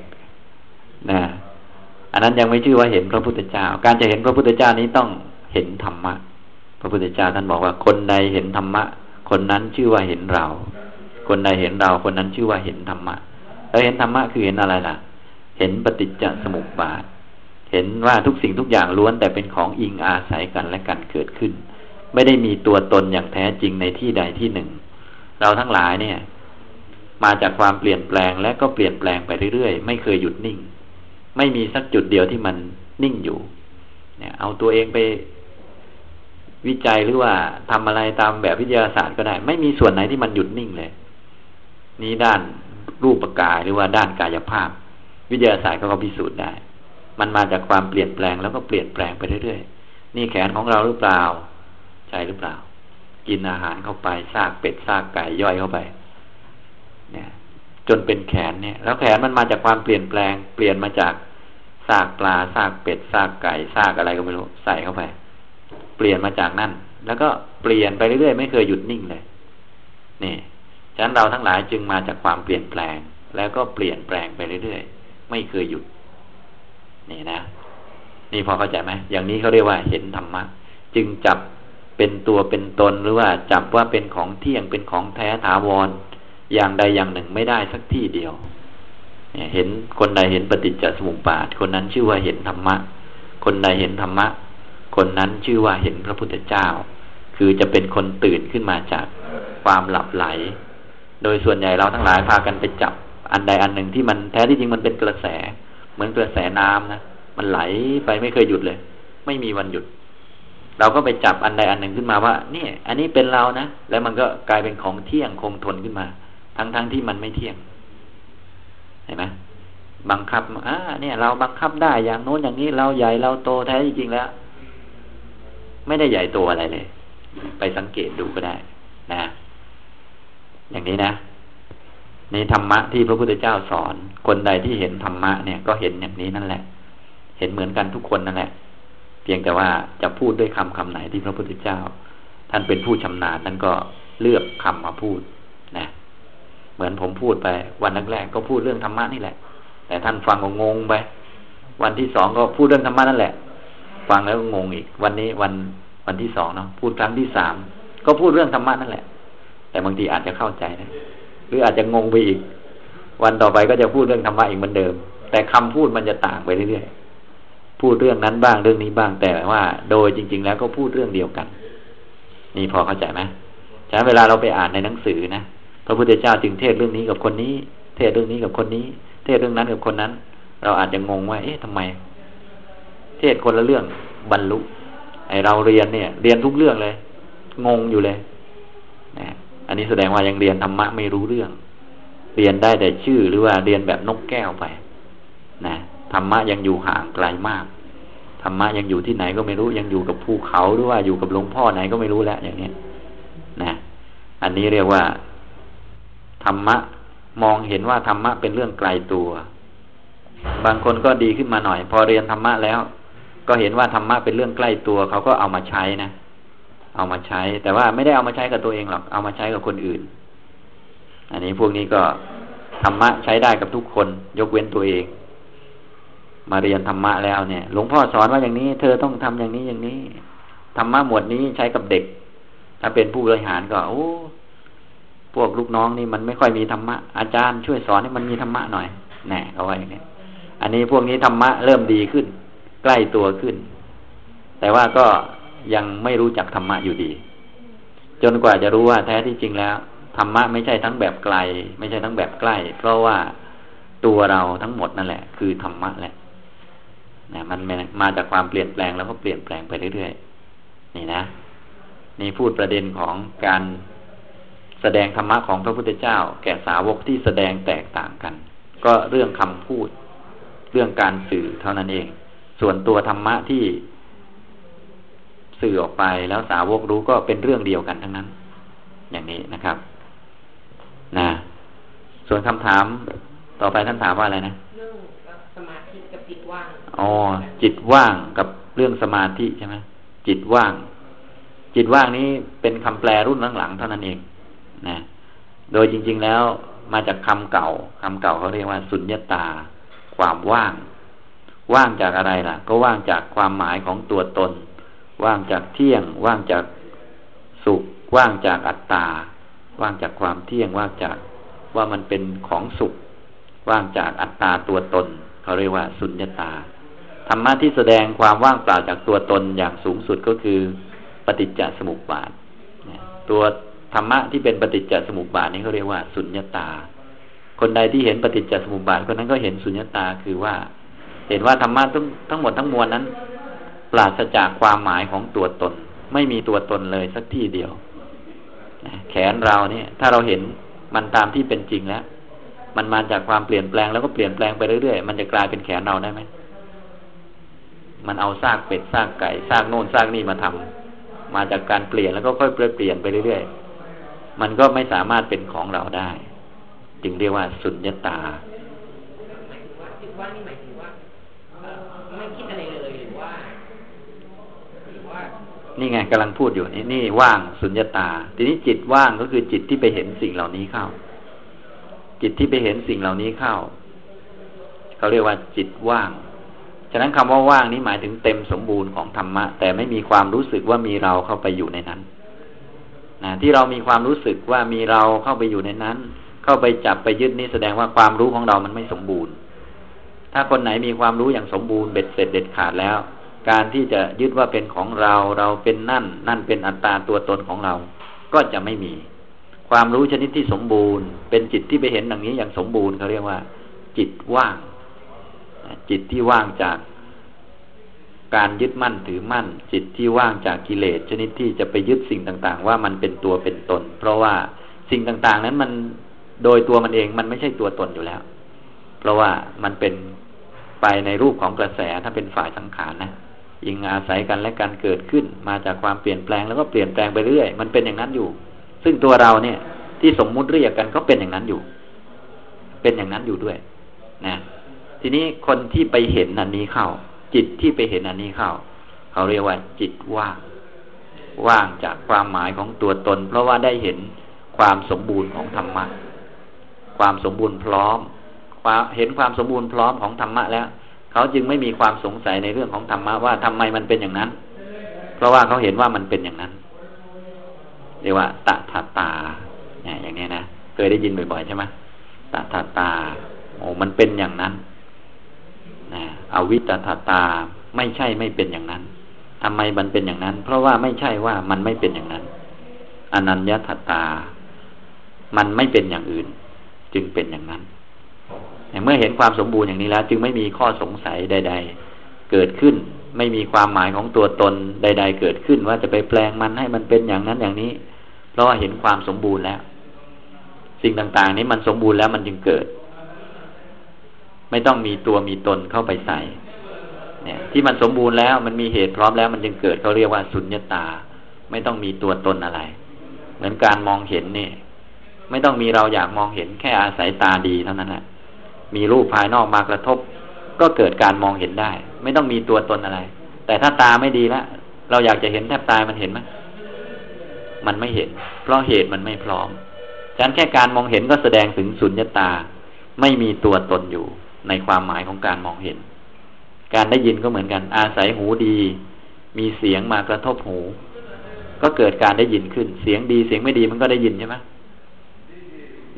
A: นะอันนั้นยังไม่ชื่อว่าเห็นพระพุทธเจ้า การจะเห็นพระพุทธเจ้านี้ต้องเห็นธรรมะ พระพุทธเจ้าท่านบอกว่าคนใดเห็นธรรมะ คนนั้นชื่อว่าเห็นเรา คนใดเห็นเรา คนนั้นชื่อว่าเห็นธรรมะแล้วเห็นธรรมะคือเห็นอะไรล่ะ เห็นปฏิจจสมุปบาท เห็นว่าทุกสิ่งทุกอย่างล้วนแต่เป็นของอิงอาศัยกันและกันเกิดขึ้น ไม่ได้มีตัวตนอย่างแท้จริงในที่ใดที่หนึ่ง เราทั้งหลายเนี่ย มาจากความเปลี่ยนแปลงและก็เปลี่ยนแปลงไปเรื่อยๆ ไม่เคยหยุดนิ่ง ไม่มีสักจุดเดียวที่มันนิ่งอยู่ เนี่ย เอาตัวเองไปวิจัยหรือว่าทำอะไรตามแบบวิทยาศาสตร์ก็ได้ ไม่มีส่วนไหนที่มันหยุดนิ่งเลย นี้ด้านรูปกายหรือว่าด้านกายภาพ วิทยาศาสตร์ก็พิสูจน์ได้ มันมาจากความเปลี่ยนแปลงแล้วก็เปลี่ยนแปลงไปเรื่อยๆนี่แขนของเราหรือเปล่า ใช่หรือเปล่า กินอาหารเข้าไปซากเป็ดซากไก่ย่อยเข้าไป เนี่ย จนเป็นแขนเนี่ย แล้วแขนมันมาจากความเปลี่ยนแปลง เปลี่ยนมาจากซากปลาซากเป็ดซากไก่ซากอะไรก็ไม่รู้ใส่เข้าไป เปลี่ยนมาจากนั่น แล้วก็เปลี่ยนไปเรื่อยๆไม่เคยหยุดนิ่งเลย นี่ฉะนั้นเราทั้งหลายจึงมาจากความเปลี่ยนแปลง แล้วก็เปลี่ยนแปลงไปเรื่อยๆไม่เคยหยุด นี่นะนี่พอเข้าใจไหมอย่างนี้เขาเรียกว่าเห็นธรรมะ จึงจับ เป็นตัวเป็นตนหรือว่าจับว่าเป็นของเที่ยงเป็นของแท้ถาวร อย่างใดอย่างหนึ่งไม่ได้สักที่เดียวเนี่ยเห็นคนใดเห็นปฏิจจสมุปบาท คนนั้นชื่อว่าเห็นธรรมะ คนใดเห็นธรรมะ คนนั้นชื่อว่าเห็นพระพุทธเจ้า คือจะเป็นคนตื่นขึ้นมาจากความหลับไหล โดยส่วนใหญ่เราทั้งหลายพากันไปจับอันใดอันหนึ่งที่มันแท้ที่จริงมันเป็นกระแส เหมือนกระแสน้ำนะมันไหลไปไม่เคยหยุดเลย ไม่มีวันหยุด เราก็ไปจับอันใดอันหนึ่งขึ้นมาว่านี่อันนี้เป็นเรานะแล้วมันก็กลายเป็นของเที่ยงคงทนขึ้นมา ทั้งๆทที่มันไม่เที่ยงเห็นไหมบังคับอ่าเนี่ย เราบังคับได้อย่างโน้นอย่างนี้เราใหญ่เราโตแท้จริงแล้ว ไม่ได้ใหญ่โตอะไรเลย ไปสังเกตดูก็ได้ นะ อย่างนี้นะในธรรมะที่พระพุทธเจ้าสอน คนใดที่เห็นธรรมะเนี่ยก็เห็นอย่างนี้นั่นแหละ เห็นเหมือนกันทุกคนนั่นแหละ พียงแต่ว่าจะพูดด้วยคำคำไหนที่พระพุทธเจ้า ท่านเป็นผู้ชำนาญท่านก็เลือกคำมาพูดนะเหมือนผมพูดไป วันแรกๆก็พูดเรื่องธรรมะนี่แหละ แต่ท่านฟังก็งงไป วันที่สองก็พูดเรื่องธรรมะนั่นแหละ ฟังแล้วก็งงอีก วันนี้วันวันที่สองเนาะพูดครั้งที่สามก็พูดเรื่องธรรมะนั่นแหละ แต่บางทีอาจจะเข้าใจนะหรืออาจจะงงไปอีก วันต่อไปก็จะพูดเรื่องธรรมะอีกเหมือนเดิม แต่คำพูดมันจะต่างไปเรื่อยๆ พูดเรื่องนั้นบ้างเรื่องนี้บ้างแต่ว่า โดยจริง ๆ แล้วก็พูดเรื่องเดียวกัน นี่พอเข้าใจไหมฉะนั้เวลาเราไปอ่านในหนังสือนะพระพุทธเจ้าจึงเทศเรื่องนี้กับคนนี้ เทศเรื่องนี้กับคนนี้ เทศเรื่องนั้นกับคนนั้น เราอาจจะงงว่า เอ๊ะทำไม เทศคนละเรื่องบรรลุ ไอเราเรียนเนี่ย เรียนทุกเรื่องเลย งงอยู่เลยนะอันนี้แสดงว่ายังเรียนธรรมะไม่รู้เรื่อง เรียนได้แต่ชื่อหรือว่าเรียนแบบนกแก้วไป นะ ธรรมะยังอยู่ห่างไกลมากธรรมะยังอยู่ที่ไหนก็ไม่รู้ยังอยู่กับภูเขาหรือว่าอยู่กับหลวงพ่อไหนก็ไม่รู้แล้วอย่างนี้นะอันนี้เรียกว่าธรรมะมองเห็นว่าธรรมะเป็นเรื่องไกลตัว บางคนก็ดีขึ้นมาหน่อย พอเรียนธรรมะแล้ว ก็เห็นว่าธรรมะเป็นเรื่องใกล้ตัว เขาก็เอามาใช้นะเอามาใช้ แต่ว่าไม่ได้เอามาใช้กับตัวเองหรอกเอามาใช้กับคนอื่น อันนี้พวกนี้ก็ธรรมะใช้ได้กับทุกคน ยกเว้นตัวเอง มาเรียนธรรมะแล้วเนี่ย หลวงพ่อสอนว่าอย่างนี้ เธอต้องทำอย่างนี้อย่างนี้ธรรมะหมวดนี้ใช้กับเด็ก ถ้าเป็นผู้บริหารก็โอ้พวกลูกน้องนี่มันไม่ค่อยมีธรรมะอาจารย์ช่วยสอนให้มันมีธรรมะหน่อยแน่เอาไว้เนี่ยอันนี้พวกนี้ธรรมะเริ่มดีขึ้น ใกล้ตัวขึ้น แต่ว่าก็ยังไม่รู้จักธรรมะอยู่ดี จนกว่าจะรู้ว่าแท้ที่จริงแล้วธรรมะไม่ใช่ทั้งแบบไกล ไม่ใช่ทั้งแบบใกล้ เพราะว่าตัวเราทั้งหมดนั่นแหละ คือธรรมะแหละ นะมันมาจากความเปลี่ยนแปลงแล้วก็เปลี่ยนแปลงไปเรื่อยๆนี่นะนี่พูดประเด็นของการแสดงธรรมะของพระพุทธเจ้า แก่สาวกที่แสดงแตกต่างกัน ก็เรื่องคำพูด เรื่องการสื่อเท่านั้นเอง ส่วนตัวธรรมะที่สื่อออกไปแล้วสาวกรู้ก็เป็นเรื่องเดียวกันทั้งนั้น อย่างนี้นะครับ นะ ส่วนคำถามต่อไปท่านถามว่าอะไรนะ
B: เรื่องสมาธิกับจิตว่าง
A: อ๋อจิตว่างกับเรื่องสมาธิใช่ไหมจิตว่าง จิตว่างนี้เป็นคำแปลรุ่นหลังๆเท่านั้นเองนะโดยจริง ๆแล้วมาจากคำเก่าคำเก่าเขาเรียกว่า สุญญตา ความว่าง ว่างจากอะไรล่ะ ก็ว่างจากความหมายของตัวตน ว่างจากเที่ยง ว่างจากสุข ว่างจากอัตตา ว่างจากความเที่ยง ว่างจากว่ามันเป็นของสุข ว่างจากอัตตาตัวตน เขาเรียกว่า สุญญตา ธรรมะที่แสดงความว่างเปล่าจากตัวตนอย่างสูงสุดก็คือปฏิจจสมุปบาทตัวธรรมะที่เป็นปฏิจจสมุปบาทนี้เขาเรียกว่าสุญญตา คนใดที่เห็นปฏิจจสมุปบาทคนนั้นก็เห็นสุญญตาคือว่า เห็นว่าธรรมะทั้งทั้งหมดทั้งมวลนั้น ปราศจากความหมายของตัวตน ไม่มีตัวตนเลยสักที่เดียวแขนเราเนี่ย ถ้าเราเห็นมันตามที่เป็นจริงแล้ว มันมาจากความเปลี่ยนแปลงแล้วก็เปลี่ยนแปลงไปเรื่อยๆ มันจะกลายเป็นแขนเราได้ไหม มันเอาซากเป็ดซากไก่ซากโน่นซากนี่มาทำมาจากการเปลี่ยนแล้วก็ค่อยเปลี่ยนไปเรื่อยๆ มันก็ไม่สามารถเป็นของเราได้ จึงเรียกว่าสุญญตานี่ไงกำลังพูดอยู่นี่นี่ว่างสุญญตา ทีนี้จิตว่างก็คือจิตที่ไปเห็นสิ่งเหล่านี้เข้า จิตที่ไปเห็นสิ่งเหล่านี้เข้า เขาเรียกว่าจิตว่าง ฉะนั้นคำว่าว่างนี้หมายถึงเต็มสมบูรณ์ของธรรมะ แต่ไม่มีความรู้สึกว่ามีเราเข้าไปอยู่ในนั้นนะที่เรามีความรู้สึกว่ามีเราเข้าไปอยู่ในนั้น เข้าไปจับไปยึดนี่แสดงว่าความรู้ของเรามันไม่สมบูรณ์ ถ้าคนไหนมีความรู้อย่างสมบูรณ์เบ็ดเสร็จเด็ดขาดแล้ว การที่จะยึดว่าเป็นของเราเราเป็นนั่น นั่นเป็นอัตตาตัวตนของเรา ก็จะไม่มี ความรู้ชนิดที่สมบูรณ์ เป็นจิตที่ไปเห็นอย่างนี้อย่างสมบูรณ์เขาเรียกว่า จิตว่าง จิตที่ว่างจากการยึดมั่นถือมั่น จิตที่ว่างจากกิเลสชนิดที่จะไปยึดสิ่งต่างๆ ว่ามันเป็นตัวเป็นตน เพราะว่าสิ่งต่างๆ นั้นมันโดยตัวมันเองมันไม่ใช่ตัวตนอยู่แล้ว เพราะว่ามันเป็นไปในรูปของกระแสถ้าเป็นฝ่ายสังขารนะยิงอาศัยกันและการเกิดขึ้นมาจากความเปลี่ยนแปลงแล้วก็เปลี่ยนแปลงไปเรื่อยมันเป็นอย่างนั้นอยู่ ซึ่งตัวเราเนี่ย ที่สมมุติเรียกกันก็เป็นอย่างนั้นอยู่ เป็นอย่างนั้นอยู่ด้วย นะ ทีนี้คนที่ไปเห็นอันนี้เข้า จิตที่ไปเห็นอันนี้เข้า เขาเรียกว่า จิตว่าง ว่างจากความหมายของตัวตน เพราะว่าได้เห็นความสมบูรณ์ของธรรมะ ความสมบูรณ์พร้อมเห็นความสมบูรณ์พร้อมของธรรมะแล้ว เขาจึงไม่มีความสงสัยในเรื่องของธรรมะว่าทำไมมันเป็นอย่างนั้น เพราะว่าเขาเห็นว่ามันเป็นอย่างนั้นเรียกว่าตถาตาเนี่ยอย่างนี้นะ เคยได้ยินบ่อยๆใช่ไหมตถาตา โอ้มันเป็นอย่างนั้น นะอวิตตาตาไม่ใช่ไม่เป็นอย่างนั้นทำไมมันเป็นอย่างนั้น เพราะว่าไม่ใช่ว่ามันไม่เป็นอย่างนั้น อนัญญาตตา มันไม่เป็นอย่างอื่น จึงเป็นอย่างนั้นเมื่อเห็นความสมบูรณ์อย่างนี้แล้ว จึงไม่มีข้อสงสัยใด ๆ เกิดขึ้น ไม่มีความหมายของตัวตนใด ๆ เกิดขึ้น ว่าจะไปแปลงมันให้มันเป็นอย่างนั้นอย่างนี้ เพราะว่าเห็นความสมบูรณ์แล้ว สิ่งต่างๆ นี้มันสมบูรณ์แล้วมันจึงเกิด ไม่ต้องมีตัวมีตนเข้าไปใส่ เนี่ย ที่มันสมบูรณ์แล้วมันมีเหตุพร้อมแล้วมันจึงเกิดเขาเรียกว่าสุญญตา ไม่ต้องมีตัวตนอะไร เหมือนการมองเห็นนี่ไม่ต้องมีเราอยากมองเห็นแค่อาศัยตาดีเท่านั้นแหละมีรูปภายนอกมากระทบ ก็เกิดการมองเห็นได้ ไม่ต้องมีตัวตนอะไร แต่ถ้าตาไม่ดีแล้วเราอยากจะเห็นแทบตายมันเห็นไหมมันไม่เห็น เพราะเหตุมันไม่พร้อมฉะนั้นแค่การมองเห็นก็แสดงถึงสุญญตา ไม่มีตัวตนอยู่ ในความหมายของการมองเห็น การได้ยินก็เหมือนกัน อาศัยหูดี มีเสียงมากระทบหู ก็เกิดการได้ยินขึ้น เสียงดีเสียงไม่ดีมันก็ได้ยินใช่ไหม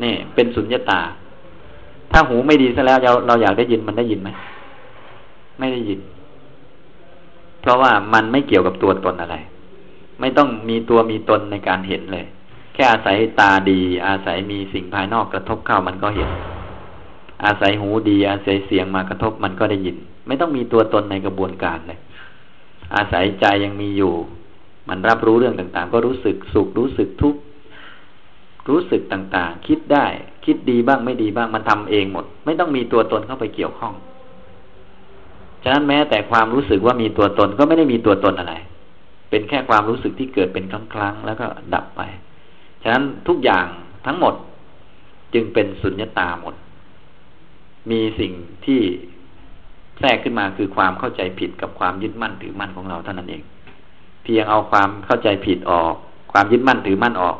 A: นี่เป็นสุญญตา ถ้าหูไม่ดีซะแล้วเราเราอยากได้ยินมันได้ยินไหมไม่ได้ยิน เพราะว่ามันไม่เกี่ยวกับตัวตนอะไร ไม่ต้องมีตัวมีตนในการเห็นเลย แค่อาศัยตาดี อาศัยมีสิ่งภายนอกกระทบเข้ามันก็เห็น อาศัยหูดี อาศัยเสียงมากระทบมันก็ได้ยิน ไม่ต้องมีตัวตนในกระบวนการเลย อาศัยใจยังมีอยู่ มันรับรู้เรื่องต่าง ๆ ก็รู้สึกสุขรู้สึกทุกข์รู้สึกต่างๆ คิดได้ คิดดีบ้างไม่ดีบ้างมันทำเองหมด ไม่ต้องมีตัวตนเข้าไปเกี่ยวข้อง ฉะนั้นแม้แต่ความรู้สึกว่ามีตัวตนก็ไม่ได้มีตัวตนอะไร เป็นแค่ความรู้สึกที่เกิดเป็นครั้งๆแล้วก็ดับไป ฉะนั้นทุกอย่างทั้งหมดจึงเป็นสุญญตาหมด มีสิ่งที่แทรกขึ้นมาคือความเข้าใจผิดกับความยึดมั่นถือมั่นของเราเท่านั้นเอง เพียงเอาความเข้าใจผิดออก ความยึดมั่นถือมั่นออก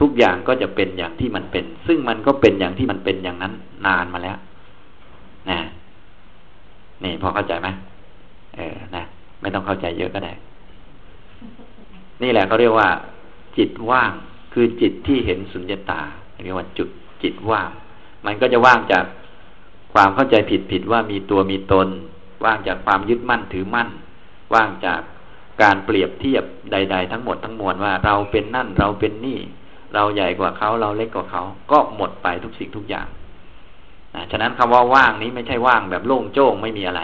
A: ทุกอย่างก็จะเป็นอย่างที่มันเป็น ซึ่งมันก็เป็นอย่างที่มันเป็นอย่างนั้นนานมาแล้วนะนี่พอเข้าใจไหมเออนะไม่ต้องเข้าใจเยอะก็ได้ นี่แหละเขาเรียกว่า จิตว่างคือจิตที่เห็นสุญญตาเรียกว่าจุดจิตว่าง มันก็จะว่างจาก ความเข้าใจผิดผิดว่ามีตัวมีตน ว่างจากความยึดมั่นถือมั่น ว่างจากการเปรียบเทียบใด ๆ ทั้งหมดทั้งมวลว่าเราเป็นนั่นเราเป็นนี่ เราใหญ่กว่าเขาเราเล็กกว่าเขา ก็หมดไปทุกสิ่งทุกอย่างนะฉะนั้นคำว่าว่างนี้ไม่ใช่ว่างแบบโล่งโจ้งไม่มีอะไร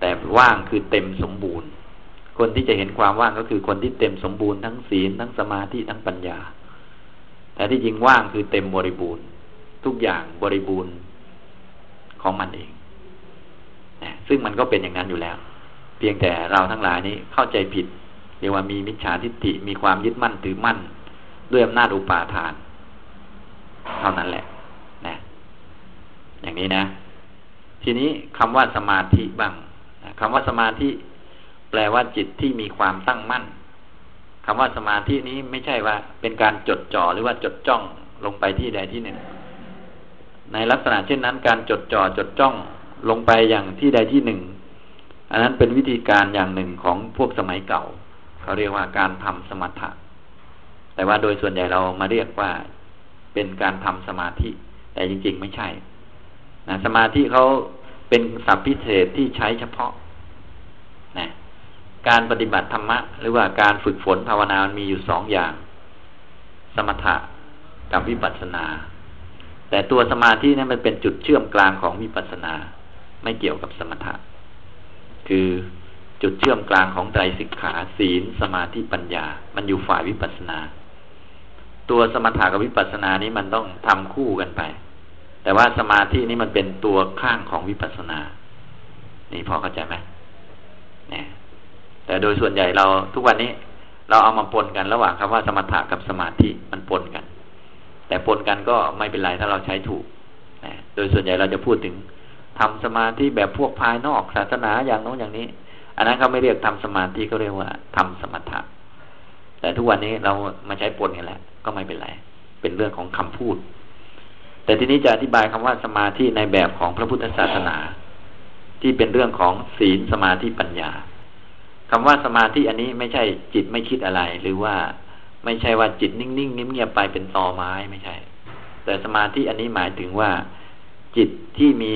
A: แต่ว่างคือเต็มสมบูรณ์ คนที่จะเห็นความว่างก็คือคนที่เต็มสมบูรณ์ทั้งศีลทั้งสมาธิทั้งปัญญา แต่ที่จริงว่างคือเต็มบริบูรณ์ ทุกอย่างบริบูรณ์ ของมันเองนะซึ่งมันก็เป็นอย่างนั้นอยู่แล้ว เพียงแต่เราทั้งหลายนี้เข้าใจผิดเรียกว่ามีมิจฉาทิฏฐิมีความยึดมั่นถือมั่น ด้วยอำนาจอุปาทาน เท่านั้นแหละ นะ อย่างนี้นะ ทีนี้คำว่าสมาธิบ้างคำว่าสมาธิ แปลว่าจิตที่มีความตั้งมั่นคำว่าสมาธินี้ไม่ใช่ว่า เป็นการจดจ่อหรือว่าจดจ้องลงไปที่ใดที่หนึ่ง ในลักษณะเช่นนั้น การจดจ่อจดจ้องลงไปอย่างที่ใดที่หนึ่ง อันนั้นเป็นวิธีการอย่างหนึ่งของพวกสมัยเก่า เขาเรียกว่าการทำสมถะ แต่ว่าโดยส่วนใหญ่เรามาเรียกว่าเป็นการทำสมาธิ แต่จริง ๆ ไม่ใช่นะสมาธิเขาเป็นศัพท์พิเศษที่ใช้เฉพาะนะการปฏิบัติธรรมะ หรือว่าการฝึกฝนภาวนามันมีอยู่สองอย่าง สมถะกับวิปัสสนา แต่ตัวสมาธินั้นมันเป็นจุดเชื่อมกลางของวิปัสสนา ไม่เกี่ยวกับสมถะ คือจุดเชื่อมกลางของใจสิกขาศีล สมาธิปัญญา มันอยู่ฝ่ายวิปัสสนา ตัวสมถะกับวิปัสสนานี้มันต้องทำคู่กันไป แต่ว่าสมาธินี้มันเป็นตัวข้างของวิปัสสนา นี่พอเข้าใจไหมเนี่ยแต่โดยส่วนใหญ่เราทุกวันนี้ เราเอามาปนกันระหว่างคำว่าสมถะกับสมาธิมันปนกัน แต่ปนกันก็ไม่เป็นไรถ้าเราใช้ถูกนะโดยส่วนใหญ่เราจะพูดถึงทำสมาธิแบบพวกภายนอกศาสนาอย่างโน้นอย่างนี้ อันนั้นเขาไม่เรียกทำสมาธิเขาเรียกว่าทำสมถะ แต่ทุกวันนี้เรามาใช้ปนกันแหล้วก็ไม่เป็นไร เป็นเรื่องของคำพูด แต่ทีนี้จะอธิบายคำว่าสมาธิในแบบของพระพุทธศาสนา ที่เป็นเรื่องของศีลสมาธิปัญญาคำว่าสมาธิอันนี้ไม่ใช่จิตไม่คิดอะไรหรือว่า ไม่ใช่ว่าจิตนิ่งๆเงียบๆไปเป็นตอไม้ไม่ใช่ แต่สมาธิอันนี้หมายถึงว่า จิตที่มี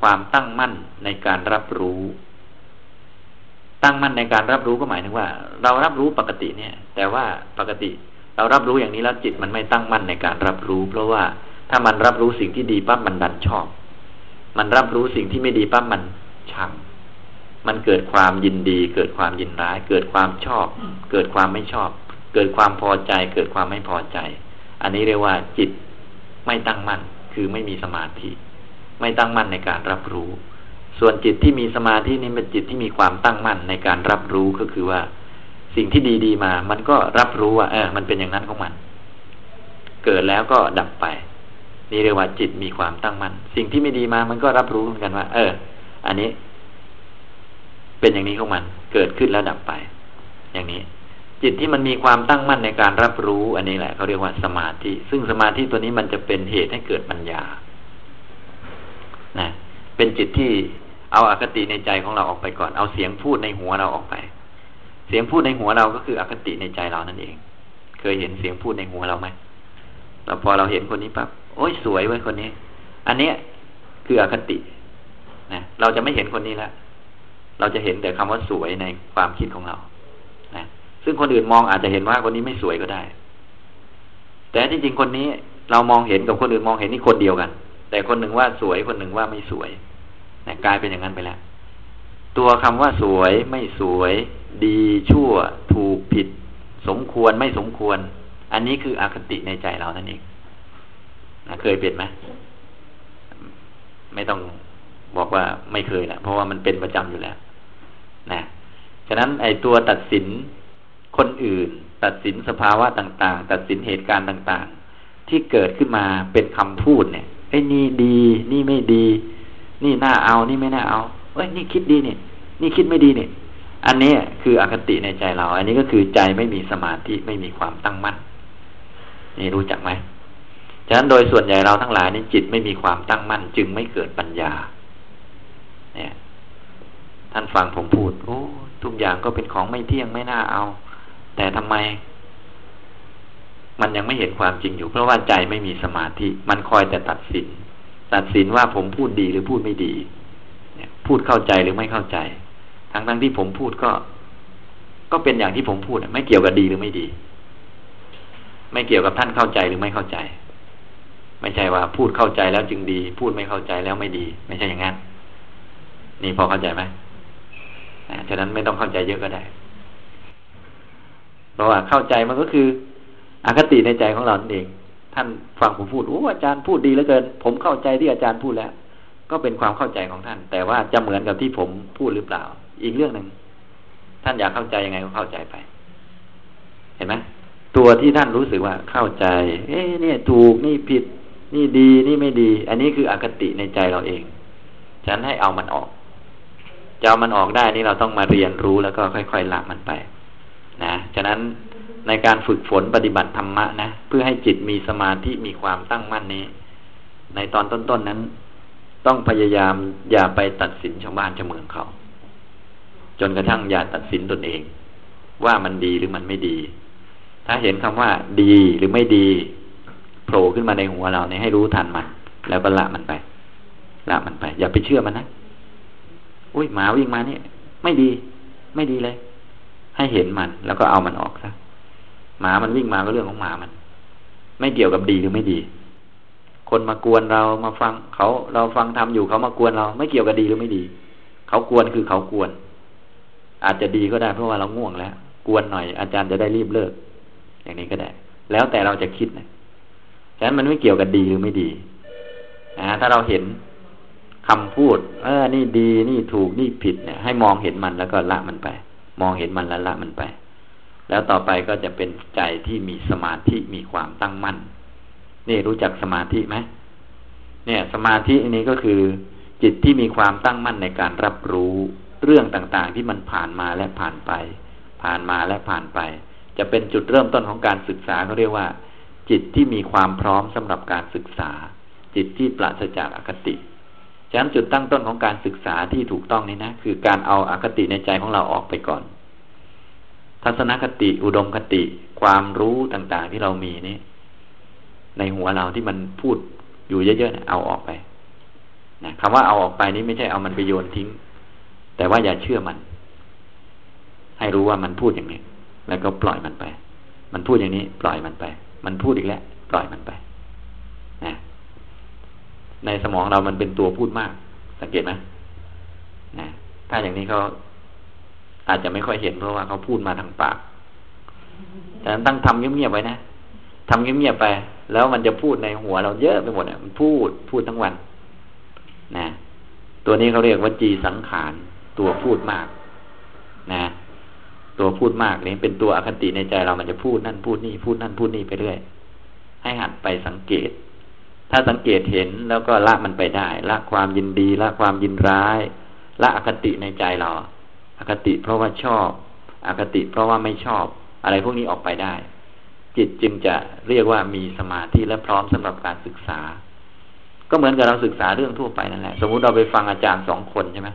A: ความตั้งมั่นในการรับรู้ ตั้งมั่นในการรับรู้ก็หมายถึงว่า เรารับรู้ปกติเนี่ย แต่ว่าปกติเรารับรู้อย่างนี้แล้วจิตมันไม่ตั้งมั่นในการรับรู้ เพราะว่าถ้ามันรับรู้สิ่งที่ดีปั๊บมันดันชอบ มันรับรู้สิ่งที่ไม่ดีปั๊บมันชังมันเกิดความยินดี เกิดความยินร้าย เกิดความชอบ เกิดความไม่ชอบ เกิดความพอใจ เกิดความไม่พอใจ อันนี้เรียกว่าจิตไม่ตั้งมั่น คือไม่มีสมาธิ ไม่ตั้งมั่นในการรับรู้ ส่วนจิตที่มีสมาธินี่เป็นจิตที่มีความตั้งมั่นในการรับรู้ก็คือว่า สิ่งที่ดีๆมา มันก็รับรู้ว่าเออ มันเป็นอย่างนั้นของมัน เกิดแล้วก็ดับไป นี่เรียกว่าจิตมีความตั้งมั่น สิ่งที่ไม่ดีมา มันก็รับรู้เหมือนกันว่า เออ อันนี้ เป็นอย่างนี้ของมัน เกิดขึ้นแล้วดับไป อย่างนี้ จิตที่มันมีความตั้งมั่นในการรับรู้อันนี้แหละเขาเรียกว่าสมาธิ ซึ่งสมาธิตัวนี้มันจะเป็นเหตุให้เกิดปัญญานะเป็นจิตที่เอาอากติในใจของเราออกไปก่อน เอาเสียงพูดในหัวเราออกไป เสียงพูดในหัวเราก็คืออากติในใจเรานั่นเอง เคยเห็นเสียงพูดในหัวเราไหมแล้วพอเราเห็นคนนี้ปั๊บโอ้ยสวยไว้ยคนนี้ อันเนี้ยคืออคตินะเราจะไม่เห็นคนนี้แล้วเราจะเห็นแต่คำว่าสวยในความคิดของเรา ซึ่งคนอื่นมองอาจจะเห็นว่าคนนี้ไม่สวยก็ได้ แต่ที่จริงคนนี้เรามองเห็นกับคนอื่นมองเห็นนี่คนเดียวกัน แต่คนหนึ่งว่าสวยคนหนึ่งว่าไม่สวยนะกลายเป็นอย่างนั้นไปแล้ว ตัวคำว่าสวยไม่สวย ดีชั่ว ถูกผิด สมควรไม่สมควร อันนี้คืออคติในใจเรานั่นเองนะเคยเป็นไหมไม่ต้องบอกว่าไม่เคยแหละเพราะว่ามันเป็นประจำอยู่แล้ว นะฉะนั้นไอ้ตัวตัดสิน คนอื่น ตัดสินสภาวะต่าง ๆ ตัดสินเหตุการณ์ต่าง ๆ ที่เกิดขึ้นมาเป็นคำพูดเนี่ยไอ้นี่ดี นี่ไม่ดี นี่น่าเอา นี่ไม่น่าเอาเอ้ยนี่คิดดีนี่นี่คิดไม่ดีนี่อันนี้คืออคติในใจเรา อันนี้ก็คือใจไม่มีสมาธิไม่มีความตั้งมั่นนี่รู้จักไหมฉะนั้นโดยส่วนใหญ่เราทั้งหลายนี่จิตไม่มีความตั้งมั่น จึงไม่เกิดปัญญา เนี่ย ท่านฟังผมพูดโอ้ทุกอย่างก็เป็นของไม่เที่ยงไม่น่าเอา แต่ทำไม มันยังไม่เห็นความจริงอยู่ เพราะว่าใจไม่มีสมาธิ มันคอยแต่ตัดสิน ตัดสินว่าผมพูดดีหรือพูดไม่ดีเนี่ยพูดเข้าใจหรือไม่เข้าใจ ทั้งทั้งที่ผมพูดก็ ก็เป็นอย่างที่ผมพูดไม่เกี่ยวกับดีหรือไม่ดี ไม่เกี่ยวกับท่านเข้าใจหรือไม่เข้าใจ ไม่ใช่ว่าพูดเข้าใจแล้วจึงดี พูดไม่เข้าใจแล้วไม่ดี ไม่ใช่อย่างนั้น นี่พอเข้าใจไหมฉะนั้นไม่ต้องเข้าใจเยอะก็ได้ เพราะว่าเข้าใจมันก็คืออคติในใจของเราเอง ท่านฟังผมพูดโอ้อาจารย์พูดดีเหลือเกิน ผมเข้าใจที่อาจารย์พูดแล้ว ก็เป็นความเข้าใจของท่าน แต่ว่าจะเหมือนกับที่ผมพูดหรือเปล่า อีกเรื่องหนึ่งท่านอยากเข้าใจยังไงก็เข้าใจไป เห็นไหมตัวที่ท่านรู้สึกว่าเข้าใจ เอ๊ะนี่ถูกนี่ผิด นี่ดีนี่ไม่ดี อันนี้คืออคติในใจเราเอง ฉันให้เอามันออกจะเอามันออกได้นี่เราต้องมาเรียนรู้แล้วก็ค่อยๆละมันไป นะฉะนั้นในการฝึกฝนปฏิบัติธรรมะนะเพื่อให้จิตมีสมาธิมีความตั้งมั่นนี้ ในตอนต้นๆนนั้น ต้องพยายามอย่าไปตัดสินชาวบ้านชาวเมืองเขา จนกระทั่งอย่าตัดสินตนเอง ว่ามันดีหรือมันไม่ดี ถ้าเห็นคำว่าดีหรือไม่ดีโผล่ขึ้นมาในหัวเราเนี่ยให้รู้ทันมันแล้วก็ละมันไปละมันไป อย่าไปเชื่อมันนะอุ้ยหมาวิ่งมาเนี่ย ไม่ดี ไม่ดีเลย ให้เห็นมัน แล้วก็เอามันออกซะหมามันวิ่งมาก็เรื่องของหมามัน ไม่เกี่ยวกับดีหรือไม่ดี คนมากวนเรามาฟังเขาเราฟังทำอยู่เขามากวนเรา ไม่เกี่ยวกับดีหรือไม่ดี เขากวนคือเขากวน อาจจะดีก็ได้เพราะว่าเราง่วงแล้ว กวนหน่อย อาจารย์จะได้รีบเลิก อย่างนี้ก็ได้ แล้วแต่เราจะคิดนะฉะนั้นมันไม่เกี่ยวกับดีหรือไม่ดีนะถ้าเราเห็นคำพูด เออ นี่ดี นี่ถูก นี่ผิด เนี่ย ให้มองเห็นมันแล้วก็ละมันไป มองเห็นมันแล้วละมันไป แล้วต่อไปก็จะเป็นใจที่มีสมาธิมีความตั้งมั่น นี่รู้จักสมาธิไหมเนี่ย สมาธิอันนี้ก็คือจิตที่มีความตั้งมั่นในการรับรู้เรื่องต่างๆ ที่มันผ่านมาและผ่านไป ผ่านมาและผ่านไป จะเป็นจุดเริ่มต้นของการศึกษาเขาเรียกว่า จิตที่มีความพร้อมสำหรับการศึกษา จิตที่ปราศจากอคติ ฉะนั้นจุดตั้งต้นของการศึกษาที่ถูกต้องนี่นะ คือการเอาอาคติในใจของเราออกไปก่อน ทัศนคติอุดมคติ ความรู้ต่างๆ ที่เรามีนี่ในหัวเราที่มันพูดอยู่เยอะๆเนี่ยเอาออกไปนะคำว่าเอาออกไปนี้ไม่ใช่เอามันไปโยนทิ้ง แต่ว่าอย่าเชื่อมัน ให้รู้ว่ามันพูดอย่างนี้ แล้วก็ปล่อยมันไป มันพูดอย่างนี้ ปล่อยมันไป มันพูดอีกแล้ว ปล่อยมันไปนะ ในสมองเรามันเป็นตัวพูดมาก สังเกตไหมนะถ้าอย่างนี้เขาอาจจะไม่ค่อยเห็นเพราะว่าเขาพูดมาทางปากแต่ตั้งทำเงียบๆไว้นะทำเงียบๆไป แล้วมันจะพูดในหัวเราเยอะไปหมดอะมันพูดพูดทั้งวัน นะ ตัวนี้เขาเรียกว่าจีสังขารตัวพูดมาก นะ ตัวพูดมากนี่เป็นตัวอคติในใจเรามันจะพูดนั่นพูดนี่พูดนั่นพูดนี่ไปเรื่อย ให้หัดไปสังเกต ถ้าสังเกตเห็นแล้วก็ละมันไปได้ ละความยินดี ละความยินร้าย ละอคติในใจเรา อคติเพราะว่าชอบ อคติเพราะว่าไม่ชอบ อะไรพวกนี้ออกไปได้ จิตจึงจะเรียกว่ามีสมาธิและพร้อมสำหรับการศึกษา ก็เหมือนกับเราศึกษาเรื่องทั่วไปนั่นแหละ สมมุติเราไปฟังอาจารย์สองคนใช่ไหม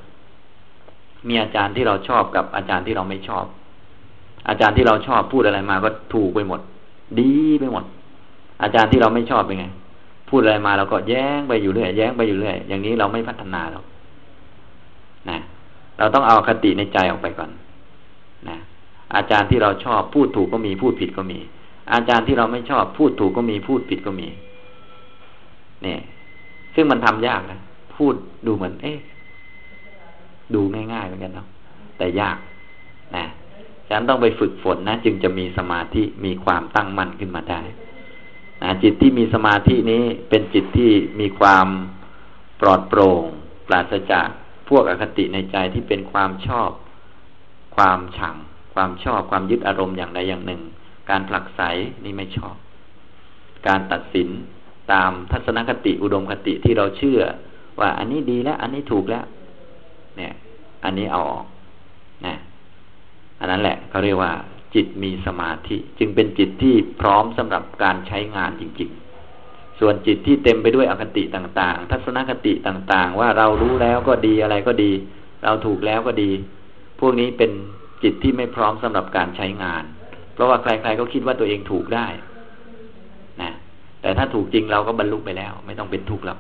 A: มีอาจารย์ที่เราชอบกับอาจารย์ที่เราไม่ชอบ อาจารย์ที่เราชอบพูดอะไรมาก็ถูกไปหมด ดีไปหมด อาจารย์ที่เราไม่ชอบเป็นไง พูดอะไรมาเราก็แย้งไปอยู่เรื่อยแย้งไปอยู่เรื่อยอย่างนี้เราไม่พัฒนาหรอกนะเราต้องเอาคติในใจออกไปก่อนนะอาจารย์ที่เราชอบพูดถูกก็มีพูดผิดก็มี อาจารย์ที่เราไม่ชอบพูดถูกก็มีพูดผิดก็มีเนี่ยซึ่งมันทำยากนะพูดดูเหมือน เอ๊ะดูง่ายๆเหมือนกันเนาะแต่ยากนะฉันต้องไปฝึกฝนนะ จึงจะมีสมาธิมีความตั้งมั่นขึ้นมาได้ จิตที่มีสมาธินี้เป็นจิตที่มีความปลอดโปร่ง ปราศจากพวกอคติในใจที่เป็นความชอบ ความชัง ความชอบความยึดอารมณ์อย่างใดอย่างหนึ่ง การผลักไสนี่ไม่ชอบ การตัดสินตามทัศนคติอุดมคติที่เราเชื่อ ว่าอันนี้ดีแล้ว อันนี้ถูกแล้ว เนี่ย อันนี้เอาออกนะอันนั้นแหละเขาเรียกว่า จิตมีสมาธิ จึงเป็นจิตที่พร้อมสำหรับการใช้งานจริง ๆ ส่วนจิตที่เต็มไปด้วยอคติต่างๆ ทัศนคติต่างๆ ว่าเรารู้แล้วก็ดีอะไรก็ดี เราถูกแล้วก็ดี พวกนี้เป็นจิตที่ไม่พร้อมสำหรับการใช้งาน เพราะว่าใครๆก็คิดว่าตัวเองถูกได้นะแต่ถ้าถูกจริงเราก็บรรลุไปแล้ว ไม่ต้องเป็นทุกข์แล้ว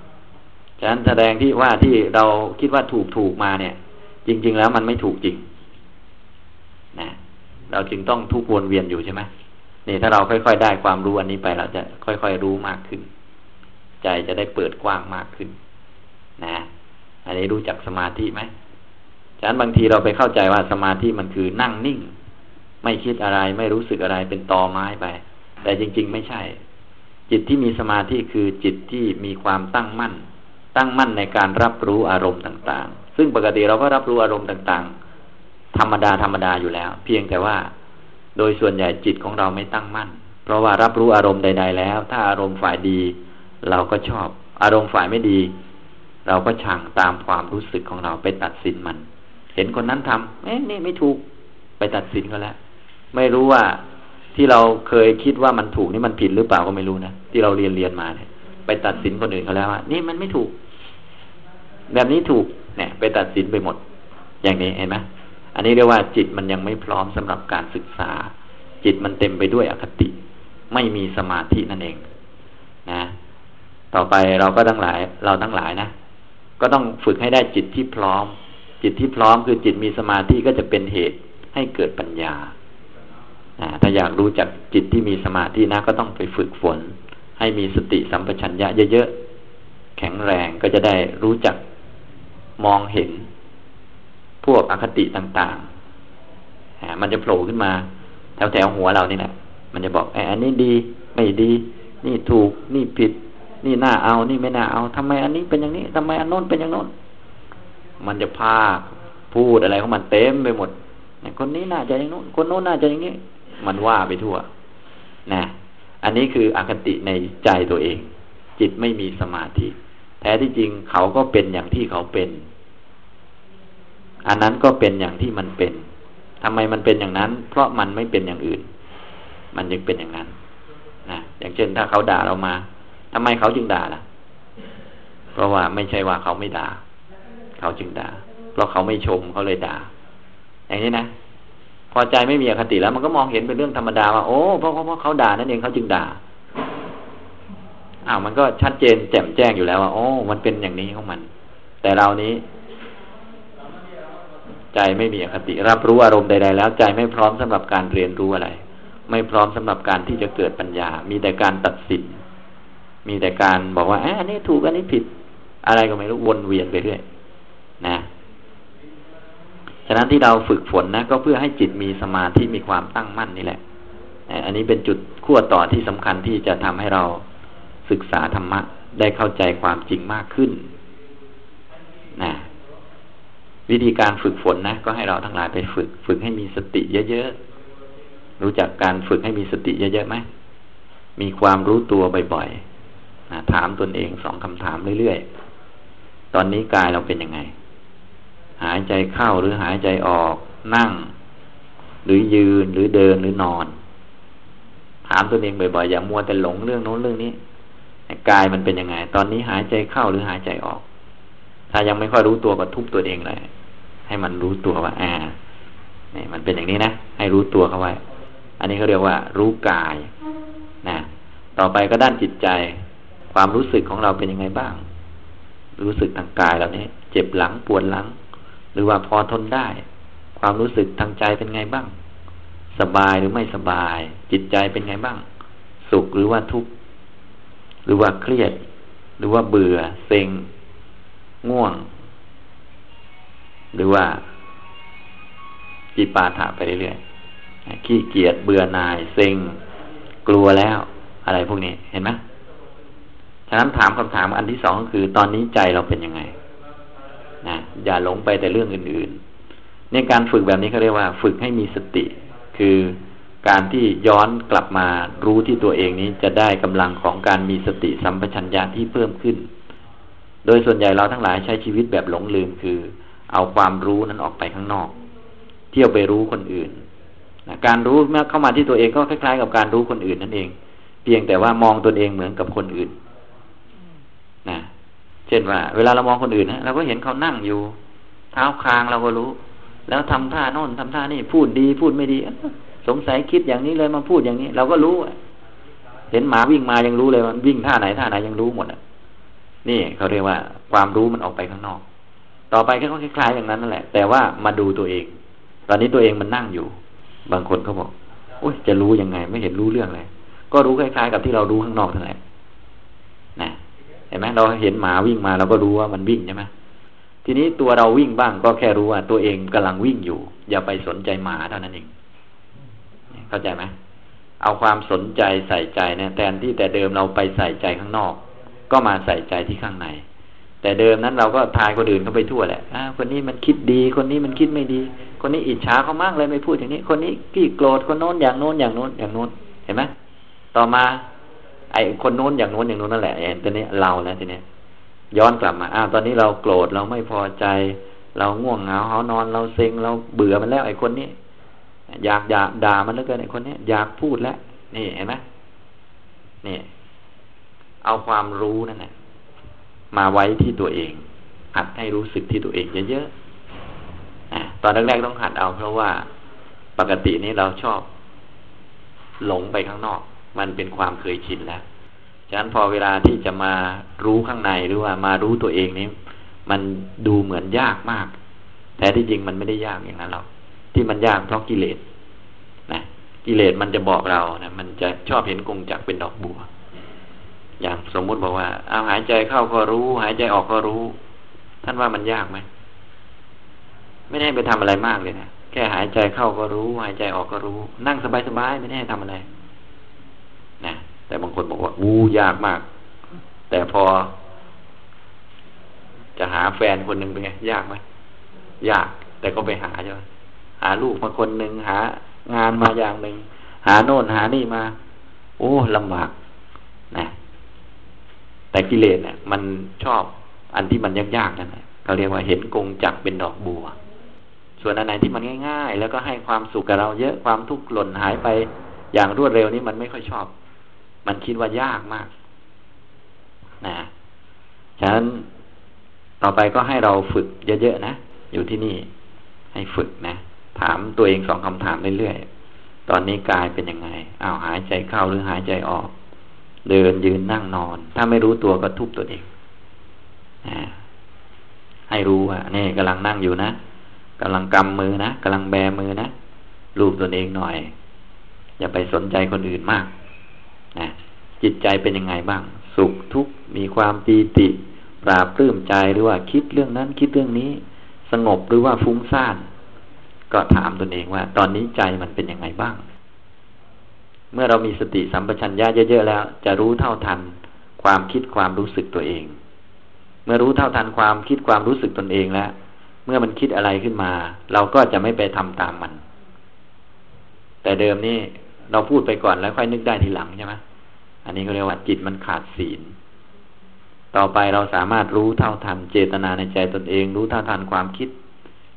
A: ฉะนั้นแสดงที่ว่าที่เราคิดว่าถูกถูกมาเนี่ย จริง ๆ แล้วมันไม่ถูกจริง นะ เราจึงต้องทุกวนเวียนอยู่ใช่ไหมนี่ถ้าเราค่อยๆได้ความรู้อันนี้ไปเราจะค่อยๆรู้มากขึ้น ใจจะได้เปิดกว้างมากขึ้น นะ อันนี้รู้จักสมาธิไหมฉะนั้นบางทีเราไปเข้าใจว่าสมาธิมันคือนั่งนิ่ง ไม่คิดอะไรไม่รู้สึกอะไรเป็นตอไม้ไป แต่จริง ๆ ไม่ใช่ จิตที่มีสมาธิคือจิตที่มีความตั้งมั่น ตั้งมั่นในการรับรู้อารมณ์ต่าง ๆ ซึ่งปกติเราก็รับรู้อารมณ์ต่างๆ ธรรมดาธรรมดาอยู่แล้ว เพียงแต่ว่า โดยส่วนใหญ่จิตของเราไม่ตั้งมั่น เพราะว่ารับรู้อารมณ์ใด ๆ แล้ว ถ้าอารมณ์ฝ่ายดี เราก็ชอบ อารมณ์ฝ่ายไม่ดี เราก็ชังตามความรู้สึกของเราไปตัดสินมัน เห็นคนนั้นทำเอ๊ะนี่ไม่ถูกไปตัดสินก็แล้ว ไม่รู้ว่าที่เราเคยคิดว่ามันถูกนี่มันผิดหรือเปล่าก็ไม่รู้นะที่เราเรียนเรียนมาเนี่ยไปตัดสินคนอื่นเขาแล้วว่านี่มันไม่ถูก แบบนี้ถูกเนี่ย ไปตัดสินไปหมด อย่างนี้เห็นไหม อันนี้เรียกว่าจิตมันยังไม่พร้อมสำหรับการศึกษา จิตมันเต็มไปด้วยอคติ ไม่มีสมาธินั่นเอง นะ ต่อไปเราก็ทั้งหลาย เราทั้งหลายนะก็ต้องฝึกให้ได้จิตที่พร้อม จิตที่พร้อมคือจิตมีสมาธิก็จะเป็นเหตุให้เกิดปัญญาถ้าอยากรู้จักจิตที่มีสมาธินะก็ต้องไปฝึกฝน ให้มีสติสัมปชัญญะเยอะๆแข็งแรงก็จะได้รู้จักมองเห็น พวกอคติต่างๆมันจะโผล่ขึ้นมา แถวแถวหัวเรานี่แหละ มันจะบอกไอ้อันนี้ดี ไม่ดี นี่ถูก นี่ผิด นี่น่าเอา นี่ไม่น่าเอาทำไมอันนี้เป็นอย่างนี้ทำไมอันโน้นเป็นอย่างโน้น มันจะพาพูดอะไรของมันเต็มไปหมด คนนี้น่าจะอย่างโน้น คนโน้นน่าจะอย่างนี้ มันว่าไปทั่ว นะ อันนี้คืออคติในใจตัวเอง จิตไม่มีสมาธิ แท้ที่จริงเขาก็เป็นอย่างที่เขาเป็น อันนั้นก็เป็นอย่างที่มันเป็นทำไมมันเป็นอย่างนั้น เพราะมันไม่เป็นอย่างอื่น มันจึงเป็นอย่างนั้นนะอย่างเช่นถ้าเขาด่าเรามาทำไมเขาจึงด่าล่ะ เพราะว่าไม่ใช่ว่าเขาไม่ด่า เขาจึงด่า เพราะเขาไม่ชมเขาเลยด่า อย่างนี้นะพอใจไม่มีอคติแล้ว มันก็มองเห็นเป็นเรื่องธรรมดาว่าโอ้เพราะเพราะเขาด่านั่นเองเขาจึงด่าอ้าวมันก็ชัดเจนแจ่มแจ้งอยู่แล้วว่าโอ้มันเป็นอย่างนี้ของมัน แต่เรานี้ ใจไม่มีอคติ รับรู้อารมณ์ใดๆแล้ว ใจไม่พร้อมสำหรับการเรียนรู้อะไร ไม่พร้อมสำหรับการที่จะเกิดปัญญา มีแต่การตัดสิน มีแต่การบอกว่าอันนี้ถูกอันนี้ผิด อะไรก็ไม่รู้วนเวียนไปเรื่อยนะฉะนั้นที่เราฝึกฝนนะก็เพื่อให้จิตมีสมาธิมีความตั้งมั่นนี่แหละ อันนี้เป็นจุดขั้วต่อที่สำคัญที่จะทำให้เราศึกษาธรรมะได้เข้าใจความจริงมากขึ้นนะ วิธีการฝึกฝนนะ ก็ให้เราทั้งหลายไปฝึก ฝึกให้มีสติเยอะๆ รู้จักการฝึกให้มีสติเยอะๆไหมมีความรู้ตัวบ่อยๆนะถามตนเองสองคำถามเรื่อยๆ ตอนนี้กายเราเป็นยังไง หายใจเข้าหรือหายใจออก นั่ง หรือยืนหรือเดินหรือนอน ถามตนเองบ่อยๆ อย่ามัวแต่หลงเรื่องโน้นเรื่องนี้ กายมันเป็นยังไง ตอนนี้หายใจเข้าหรือหายใจออก ถ้ายังไม่ค่อยรู้ตัวก็ทุบตัวเองเลยให้มันรู้ตัวว่า อ่านี่มันเป็นอย่างนี้นะให้รู้ตัวเข้าไว้ อันนี้เขาเรียกว่า รู้กายนะต่อไปก็ด้านจิตใจ ความรู้สึกของเราเป็นยังไงบ้าง รู้สึกทางกายเราเนี้เจ็บหลังปวดหลัง หรือว่าพอทนได้ ความรู้สึกทางใจเป็นไงบ้าง สบายหรือไม่สบาย จิตใจเป็นไงบ้าง สุขหรือว่าทุกข์หรือว่าเครียด หรือว่าเบื่อเซ็ง ง่วง หรือว่าจีปาถาไปเรื่อยๆขี้เกียจเบื่อหน่ายเซ็ง กลัวแล้ว อะไรพวกนี้เห็นไหมฉะนั้นถามคำถามอันที่สองก็คือ ตอนนี้ใจเราเป็นยังไงนะอย่าหลงไปแต่เรื่องอื่นๆในการฝึกแบบนี้เขาเรียกว่า ฝึกให้มีสติ คือการที่ย้อนกลับมารู้ที่ตัวเองนี้จะได้กำลังของการมีสติสัมปชัญญะที่เพิ่มขึ้น โดยส่วนใหญ่เราทั้งหลายใช้ชีวิตแบบหลงลืมคือ เอาความรู้นั้นออกไปข้างนอก เที่ยวไปรู้คนอื่นนะการรู้เมื่อเข้ามาที่ตัวเองก็คล้ายๆ กับการรู้คนอื่นนั่นเอง เพียงแต่ว่ามองตนเองเหมือนกับคนอื่นนะเช่นว่า เวลาเรามองคนอื่นนะเราก็เห็นเขานั่งอยู่ เท้าคางเราก็รู้ แล้วทำท่าโน่นทำท่านี่พูดดีพูดไม่ดีสงสัยคิดอย่างนี้เลยมาพูดอย่างนี้ เราก็รู้เห็นหมาวิ่งมายังรู้เลยมันวิ่งท่าไหนท่าไหนยังรู้หมดอะ นี่เขาเรียกว่า ความรู้มันออกไปข้างนอก ต่อไปก็คล้ายๆอย่างนั้นนั่นแหละ แต่ว่ามาดูตัวเอง ตอนนี้ตัวเองมันนั่งอยู่ บางคนเขาบอกโอ้ยจะรู้ยังไง ไม่เห็นรู้เรื่องเลยก็รู้คล้ายๆกับที่เรารู้ข้างนอกนั่นแหละนะเห็นไหมเราเห็นหมาวิ่งมาเราก็รู้ว่ามันวิ่งใช่ไหมทีนี้ตัวเราวิ่งบ้างก็แค่รู้ว่าตัวเองกำลังวิ่งอยู่ อย่าไปสนใจหมาเท่านั้นเองเข้าใจไหมเอาความสนใจใส่ใจเนี่ยแทนที่แต่เดิมเราไปใส่ใจข้างนอก ก็มาใส่ใจที่ข้างใน แต่เดิมนั้นเราก็ทายคนอื่นเข้าไปทั่วแหละอ่าคนนี้มันคิดดี คนนี้มันคิดไม่ดี คนนี้อิจฉาเขามากเลยไม่พูดอย่างนี้ คนนี้ขี้โกรธคนโน้นอย่างโน้นอย่างโน้นอย่างโน้นเห็นไหมต่อมา ไอ้คนโน้นอย่างโน้นอย่างโน้นนั่นแหละเห็นตอนนี้เราแล้วทีนี้ย้อนกลับมาอ้าวตอนนี้เราโกรธเราไม่พอใจ เราง่วงเหงาเขานอนเราเซ็งเราเบื่อมันแล้ว ไอ้คนนี้อยากอยากด่ามันเหลือเกินไอ้คนนี้อยากพูดแล้วนี่เห็นไหมนี่ เอาความรู้นั่นแหละมาไว้ที่ตัวเอง หัดให้รู้สึกที่ตัวเองเยอะๆตอนแรกๆต้องหัดเอาเพราะว่าปกตินี้เราชอบ หลงไปข้างนอก มันเป็นความเคยชินแล้ว ฉะนั้นพอเวลาที่จะมารู้ข้างในหรือว่ามารู้ตัวเองนี้ มันดูเหมือนยากมาก แต่ที่จริงมันไม่ได้ยากอย่างนั้นหรอก ที่มันยากเพราะกิเลส นะ กิเลสมันจะบอกเรานะ มันจะชอบเห็นกงจักเป็นดอกบัว อย่างสมมุติบอกว่า เอาหายใจเข้าก็รู้ หายใจออกก็รู้ ท่านว่ามันยากไหมไม่ได้ไปทำอะไรมากเลยนะแค่หายใจเข้าก็รู้ หายใจออกก็รู้ นั่งสบายๆไม่ได้ทำอะไรนะแต่บางคนบอกว่าอู้ยากมาก แต่พอ จะหาแฟนคนหนึ่งเป็นไงยากไหมยาก แต่ก็ไปหาใช่ไหมหาลูกมาคนหนึ่งหา งานมาอย่างหนึ่งหาโน่นหานี่มา โอ้ลำบากนะ แต่กิเลสเนี่ยมันชอบอันที่มันยากๆนั่นแหละเขาเรียกว่าเห็นกงจักเป็นดอกบัว ส่วนอันไหนที่มันง่าย ๆ แล้วก็ให้ความสุขกับเราเยอะความทุกข์หล่นหายไปอย่างรวดเร็วนี้มันไม่ค่อยชอบ มันคิดว่ายากมากนะฉะนั้นต่อไปก็ให้เราฝึกเยอะๆนะอยู่ที่นี่ให้ฝึกนะ ถามตัวเองสองคำถามเรื่อยๆตอนนี้กายเป็นยังไงอ้าวหายใจเข้าหรือหายใจออก เดินยืนนั่งนอน ถ้าไม่รู้ตัวก็ทุบตัวเองให้รู้ว่านี่กำลังนั่งอยู่นะกำลังกำมือนะกำลังแบมือนะลูบตัวเองหน่อย อย่าไปสนใจคนอื่นมากนะจิตใจเป็นยังไงบ้าง สุขทุกข์มีความปีติ ปราบปลื้มใจหรือว่าคิดเรื่องนั้น คิดเรื่องนี้ สงบหรือว่าฟุ้งซ่าน ก็ถามตนเองว่า ตอนนี้ใจมันเป็นยังไงบ้าง เมื่อเรามีสติสัมปชัญญะเยอะๆแล้ว จะรู้เท่าทัน ความคิดความรู้สึกตัวเอง เมื่อรู้เท่าทันความคิดความรู้สึกตนเองแล้ว เมื่อมันคิดอะไรขึ้นมา เราก็จะไม่ไปทำตามมัน แต่เดิมนี่เราพูดไปก่อนแล้วค่อยนึกได้ทีหลังใช่ไหมอันนี้ก็เรียกว่าจิตมันขาดศีล ต่อไปเราสามารถรู้เท่าทันเจตนาในใจตนเอง รู้เท่าทันความคิด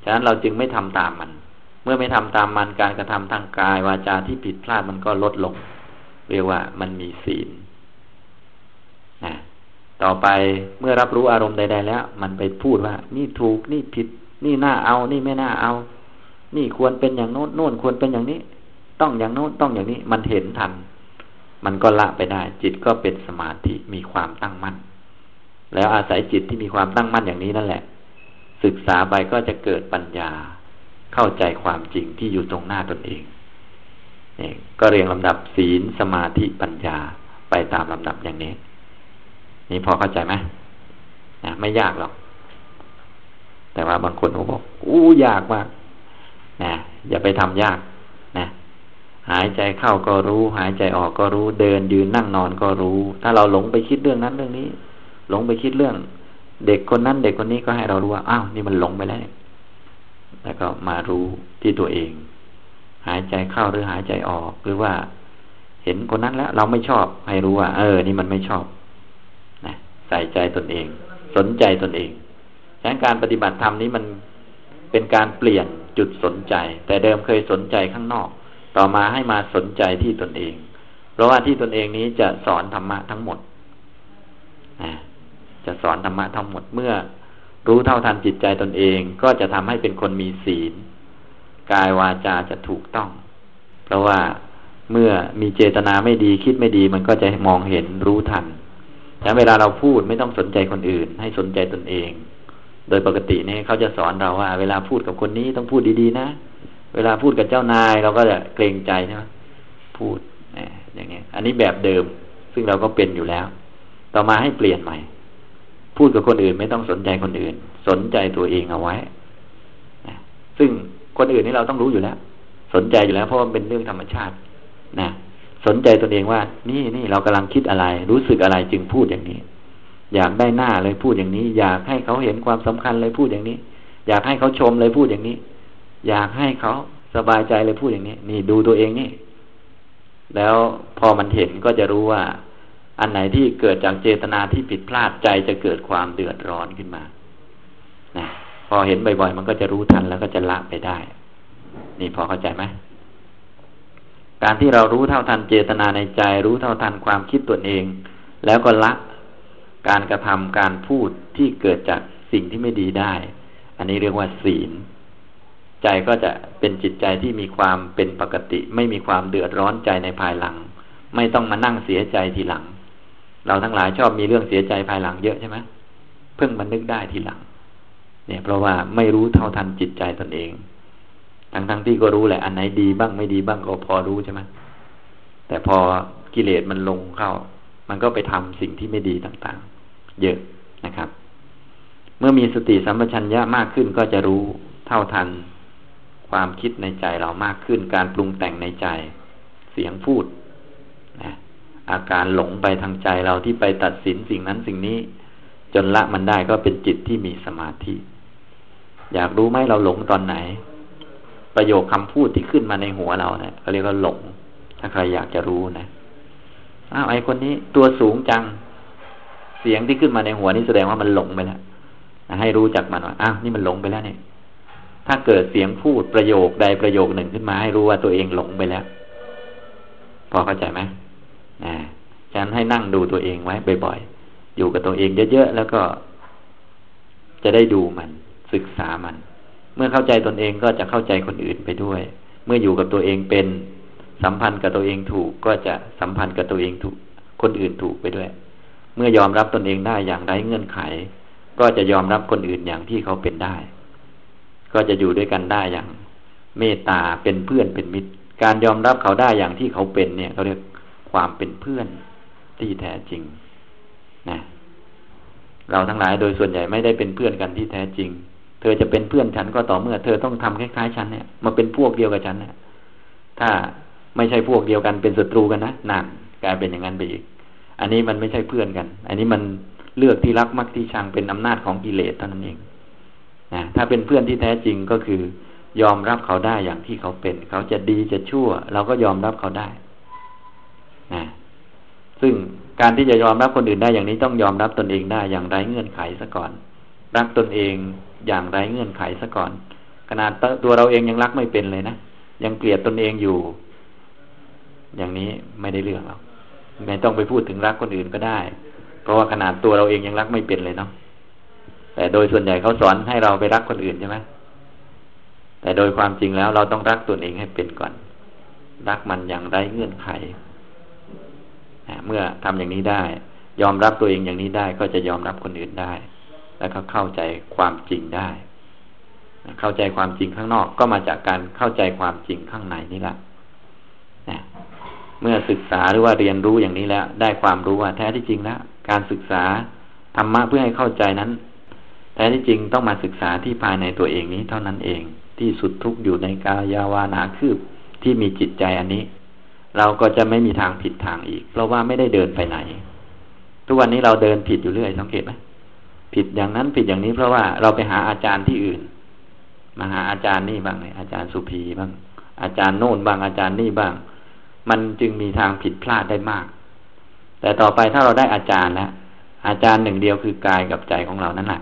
A: ฉะนั้นเราจึงไม่ทำตามมัน มื่อไม่ทำตามมันการกระทำทางกายวาจาที่ผิดพลาดมันก็ลดลง เรียกว่ามันมีศีลนะต่อไปเมื่อรับรู้อารมณ์ใด ๆ แล้ว มันไปพูดว่า นี่ถูกนี่ผิด นี่น่าเอา นี่ไม่น่าเอา นี่ควรเป็นอย่างโน้นโน้นควรเป็นอย่างนี้ ต้องอย่างโน้นต้องอย่างนี้ มันเห็นทัน มันก็ละไปได้ จิตก็เป็นสมาธิมีความตั้งมั่น แล้วอาศัยจิตที่มีความตั้งมั่นอย่างนี้นั่นแหละ ศึกษาไปก็จะเกิดปัญญา เข้าใจความจริงที่อยู่ตรงหน้าตนเองนี่ก็เรียงลำดับศีลสมาธิปัญญาไปตามลำดับอย่างนี้ นี่พอเข้าใจไหมนะไม่ยากหรอก แต่ว่าบางคนเขาบอกอู้ยากมากนะอย่าไปทำยากนะหายใจเข้าก็รู้ หายใจออกก็รู้ เดินยืนนั่งนอนก็รู้ ถ้าเราหลงไปคิดเรื่องนั้นเรื่องนี้ หลงไปคิดเรื่อง เด็กคนนั้นเด็กคนนี้ก็ให้เรารู้ว่าอ้าวนี่มันหลงไปแล้ว แล้วก็มารู้ที่ตัวเอง หายใจเข้าหรือหายใจออก หรือว่า เห็นคนนั้นแล้ว เราไม่ชอบ ให้รู้ว่า เออ นี่มันไม่ชอบใส่ใจตนเอง สนใจตนเองฉะนั้นการปฏิบัติธรรมนี้มันเป็นการเปลี่ยนจุดสนใจ แต่เดิมเคยสนใจข้างนอก ต่อมาให้มาสนใจที่ตนเอง เพราะว่าที่ตนเองนี้จะสอนธรรมะทั้งหมดจะสอนธรรมะทั้งหมดเมื่อ รู้เท่าทันจิตใจตนเองก็จะทำให้เป็นคนมีศีล กายวาจาจะถูกต้อง เพราะว่าเมื่อมีเจตนาไม่ดีคิดไม่ดี มันก็จะมองเห็นรู้ทันแต่เวลาเราพูดไม่ต้องสนใจคนอื่น ให้สนใจตนเอง โดยปกตินี่เขาจะสอนเราว่า เวลาพูดกับคนนี้ต้องพูดดีๆนะ เวลาพูดกับเจ้านายเราก็จะเกรงใจนะพูดอย่างเงี้ย อันนี้แบบเดิม ซึ่งเราก็เป็นอยู่แล้ว ต่อมาให้เปลี่ยนใหม่ พูดกับคนอื่นไม่ต้องสนใจคนอื่น สนใจตัวเองเอาไว้ซึ่งคนอื่นนี่เราต้องรู้อยู่แล้ว สนใจอยู่แล้ว เพราะว่าเป็นเรื่องธรรมชาติ นะสนใจตนเองว่า นี่นี่เรากำลังคิดอะไร รู้สึกอะไรจึงพูดอย่างนี้ อยากได้หน้าเลยพูดอย่างนี้ อยากให้เขาเห็นความสำคัญเลยพูดอย่างนี้ อยากให้เขาชมเลยพูดอย่างนี้ อยากให้เขาสบายใจเลยพูดอย่างนี้ นี่ดูตัวเองนี่ แล้วพอมันเห็นก็จะรู้ว่า อันไหนที่เกิดจากเจตนาที่ผิดพลาดใจจะเกิดความเดือดร้อนขึ้นมานะพอเห็นบ่อย ๆ มันก็จะรู้ทันแล้วก็จะละไปได้ นี่พอเข้าใจไหมการที่เรารู้เท่าทันเจตนาในใจ รู้เท่าทันความคิดตนเอง แล้วก็ละการกระทำการพูดที่เกิดจากสิ่งที่ไม่ดีได้ อันนี้เรียกว่าศีล ใจก็จะเป็นจิตใจที่มีความเป็นปกติ ไม่มีความเดือดร้อนใจในภายหลัง ไม่ต้องมานั่งเสียใจทีหลัง เราทั้งหลายชอบมีเรื่องเสียใจภายหลังเยอะใช่ไหมเพิ่งมานึกได้ทีหลัง เนี่ย เพราะว่าไม่รู้เท่าทันจิตใจตนเอง ทั้งทั้งที่ก็รู้แหละ อันไหนดีบ้างไม่ดีบ้างก็พอรู้ใช่ไหมแต่พอกิเลสมันลงเข้า มันก็ไปทำสิ่งที่ไม่ดีต่างๆ เยอะนะครับ เมื่อมีสติสัมปชัญญะมากขึ้นก็จะรู้เท่าทันความคิดในใจเรามากขึ้น การปรุงแต่งในใจ เสียงพูด อาการหลงไปทางใจเราที่ไปตัดสินสิ่งนั้นสิ่งนี้ จนละมันได้ก็เป็นจิตที่มีสมาธิ อยากรู้ไหมเราหลงตอนไหน ประโยคคำพูดที่ขึ้นมาในหัวเราเนะี่ยเขาเรียกว่าหลง ถ้าใครอยากจะรู้นะอ้าวไอ้คนนี้ตัวสูงจัง เสียงที่ขึ้นมาในหัวนี่แสดงว่ามันหลงไปแล้วให้รู้จักมันว่าอ้าวนี่มันหลงไปแล้วเนี่ยถ้าเกิดเสียงพูดประโยคใดประโยคหนึ่งขึ้นมาให้รู้ว่าตัวเองหลงไปแล้ว พอเข้าใจไหม นะฉะนั้นให้นั่งดูตัวเองไว้บ่อยๆ อยู่กับตัวเองเยอะๆ แล้วก็จะได้ดูมัน ศึกษามัน เมื่อเข้าใจตนเองก็จะเข้าใจคนอื่นไปด้วย เมื่ออยู่กับตัวเองเป็นสัมพันธ์กับตัวเองถูกก็จะสัมพันธ์กับตัวเองถูกคนอื่นถูกไปด้วย เมื่อยอมรับตนเองได้อย่างไร้เงื่อนไข ก็จะยอมรับคนอื่นอย่างที่เขาเป็นได้ ก็จะอยู่ด้วยกันได้อย่าง เมตตาเป็นเพื่อนเป็นมิตร การยอมรับเขาได้อย่างที่เขาเป็นเนี่ยเขาเรียก ความเป็นเพื่อนที่แท้จริงนะเราทั้งหลายโดยส่วนใหญ่ไม่ได้เป็นเพื่อนกันที่แท้จริง เธอจะเป็นเพื่อนฉันก็ต่อเมื่อ เธอต้องทำคล้ายๆฉันเนี่ยมาเป็นพวกเดียวกับฉันเนี่ยถ้าไม่ใช่พวกเดียวกันเป็นศัตรูกันนะนั่นกลายเป็นอย่างนั้นไปอีก อันนี้มันไม่ใช่เพื่อนกัน อันนี้มันเลือกที่รักมักที่ชังเป็นอำนาจของกิเลสเท่านั้นเองนะถ้าเป็นเพื่อนที่แท้จริงก็คือยอมรับเขาได้อย่างที่เขาเป็น เขาจะดีจะชั่ว เราก็ยอมรับเขาได้ ซึ่งการที่จะยอมรับคนอื่นได้อย่างนี้ต้องยอมรับตนเองได้อย่างไร้เงื่อนไขซะก่อน รักตนเองอย่างไร้เงื่อนไขซะก่อน ขนาดตัวเราเองยังรักไม่เป็นเลยนะยังเกลียดตนเองอยู่ อย่างนี้ไม่ได้เรื่องหรอกไม่ต้องไปพูดถึงรักคนอื่นก็ได้ เพราะว่าขนาดตัวเราเองยังรักไม่เป็นเลยเนาะแต่โดยส่วนใหญ่เขาสอนให้เราไปรักคนอื่นใช่ไหมแต่โดยความจริงแล้วเราต้องรักตนเองให้เป็นก่อน รักมันอย่างไร้เงื่อนไข เมื่อทำอย่างนี้ได้ ยอมรับตัวเองอย่างนี้ได้ ก็จะยอมรับคนอื่นได้ แล้วก็เข้าใจความจริงได้ เข้าใจความจริงข้างนอกก็มาจากการเข้าใจความจริงข้างในนี่แหละนะเมื่อศึกษาหรือว่าเรียนรู้อย่างนี้แล้ว ได้ความรู้ว่าแท้ที่จริงแล้วการศึกษาธรรมะเพื่อให้เข้าใจนั้น แท้ที่จริงต้องมาศึกษาที่ภายในตัวเองนี้เท่านั้นเอง ที่สุดทุกอยู่ในกายาวานาคืบที่มีจิตใจอันนี้ เราก็จะไม่มีทางผิดทางอีก เพราะว่าไม่ได้เดินไปไหน ทุกวันนี้เราเดินผิดอยู่เรื่อยสังเกตไหมผิดอย่างนั้นผิดอย่างนี้เพราะว่าเราไปหาอาจารย์ที่อื่น มาหาอาจารย์นี่บ้างเลยอาจารย์สุภีบ้าง อาจารย์โน่นบ้างอาจารย์นี่บ้าง มันจึงมีทางผิดพลาดได้มาก แต่ต่อไปถ้าเราได้อาจารย์แล้วอาจารย์หนึ่งเดียวคือกายกับใจของเรานั่นแหละ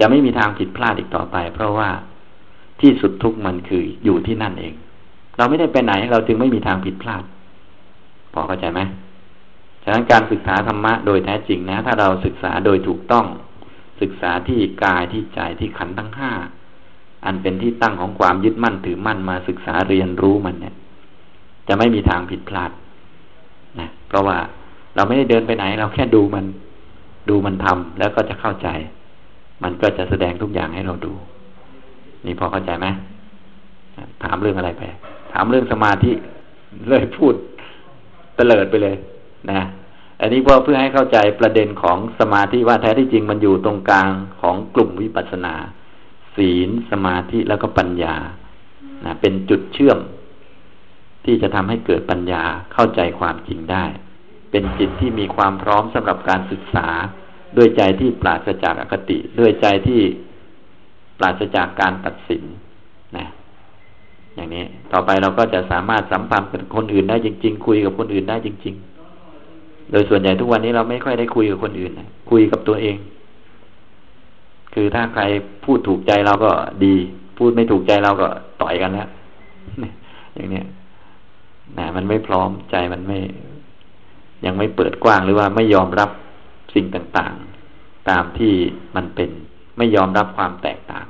A: จะไม่มีทางผิดพลาดอีกต่อไป เพราะว่าที่สุดทุกมันคืออยู่ที่นั่นเอง เราไม่ได้ไปไหนเราจึงไม่มีทางผิดพลาด อเข้าใจไหมฉะนั้นการศึกษาธรรมะโดยแท้จริงนะ ถ้าเราศึกษาโดยถูกต้อง ศึกษาที่กายที่ใจที่ขันทั้งห้าอันเป็นที่ตั้งของความยึดมั่นถือมั่นมาศึกษาเรียนรู้มันเนี่ย จะไม่มีทางผิดพลาดนะเพราะว่าเราไม่ได้เดินไปไหน เราแค่ดูมันดูมันทำแล้วก็จะเข้าใจ มันก็จะแสดงทุกอย่างให้เราดู นี่พอเข้าใจไหมถามเรื่องอะไรไป ถามเรื่องสมาธิเลยพูด เตลิดไปเลยนะอันนี้ก็เพื่อให้เข้าใจประเด็นของสมาธิว่าแท้ที่จริงมันอยู่ตรงกลางของกลุ่มวิปัสสนา ศีลสมาธิแล้วก็ปัญญานะเป็นจุดเชื่อม ที่จะทำให้เกิดปัญญาเข้าใจความจริงได้ เป็นจิตที่มีความพร้อมสำหรับการศึกษา ด้วยใจที่ปราศจากอคติ ด้วยใจที่ปราศจากการตัดสิน อย่างนี้ ต่อไปเราก็จะสามารถสัมพันธ์กับคนอื่นได้จริง ๆ คุยกับคนอื่นได้จริง ๆ โดยส่วนใหญ่ทุกวันนี้เราไม่ค่อยได้คุยกับคนอื่นนะคุยกับตัวเอง คือถ้าใครพูดถูกใจเราก็ดี พูดไม่ถูกใจเราก็ต่อยกันแล้วอย่างนี้นะมันไม่พร้อมใจมันไม่ ยังไม่เปิดกว้างหรือว่าไม่ยอมรับสิ่งต่างๆ ตามที่มันเป็น ไม่ยอมรับความแตกต่าง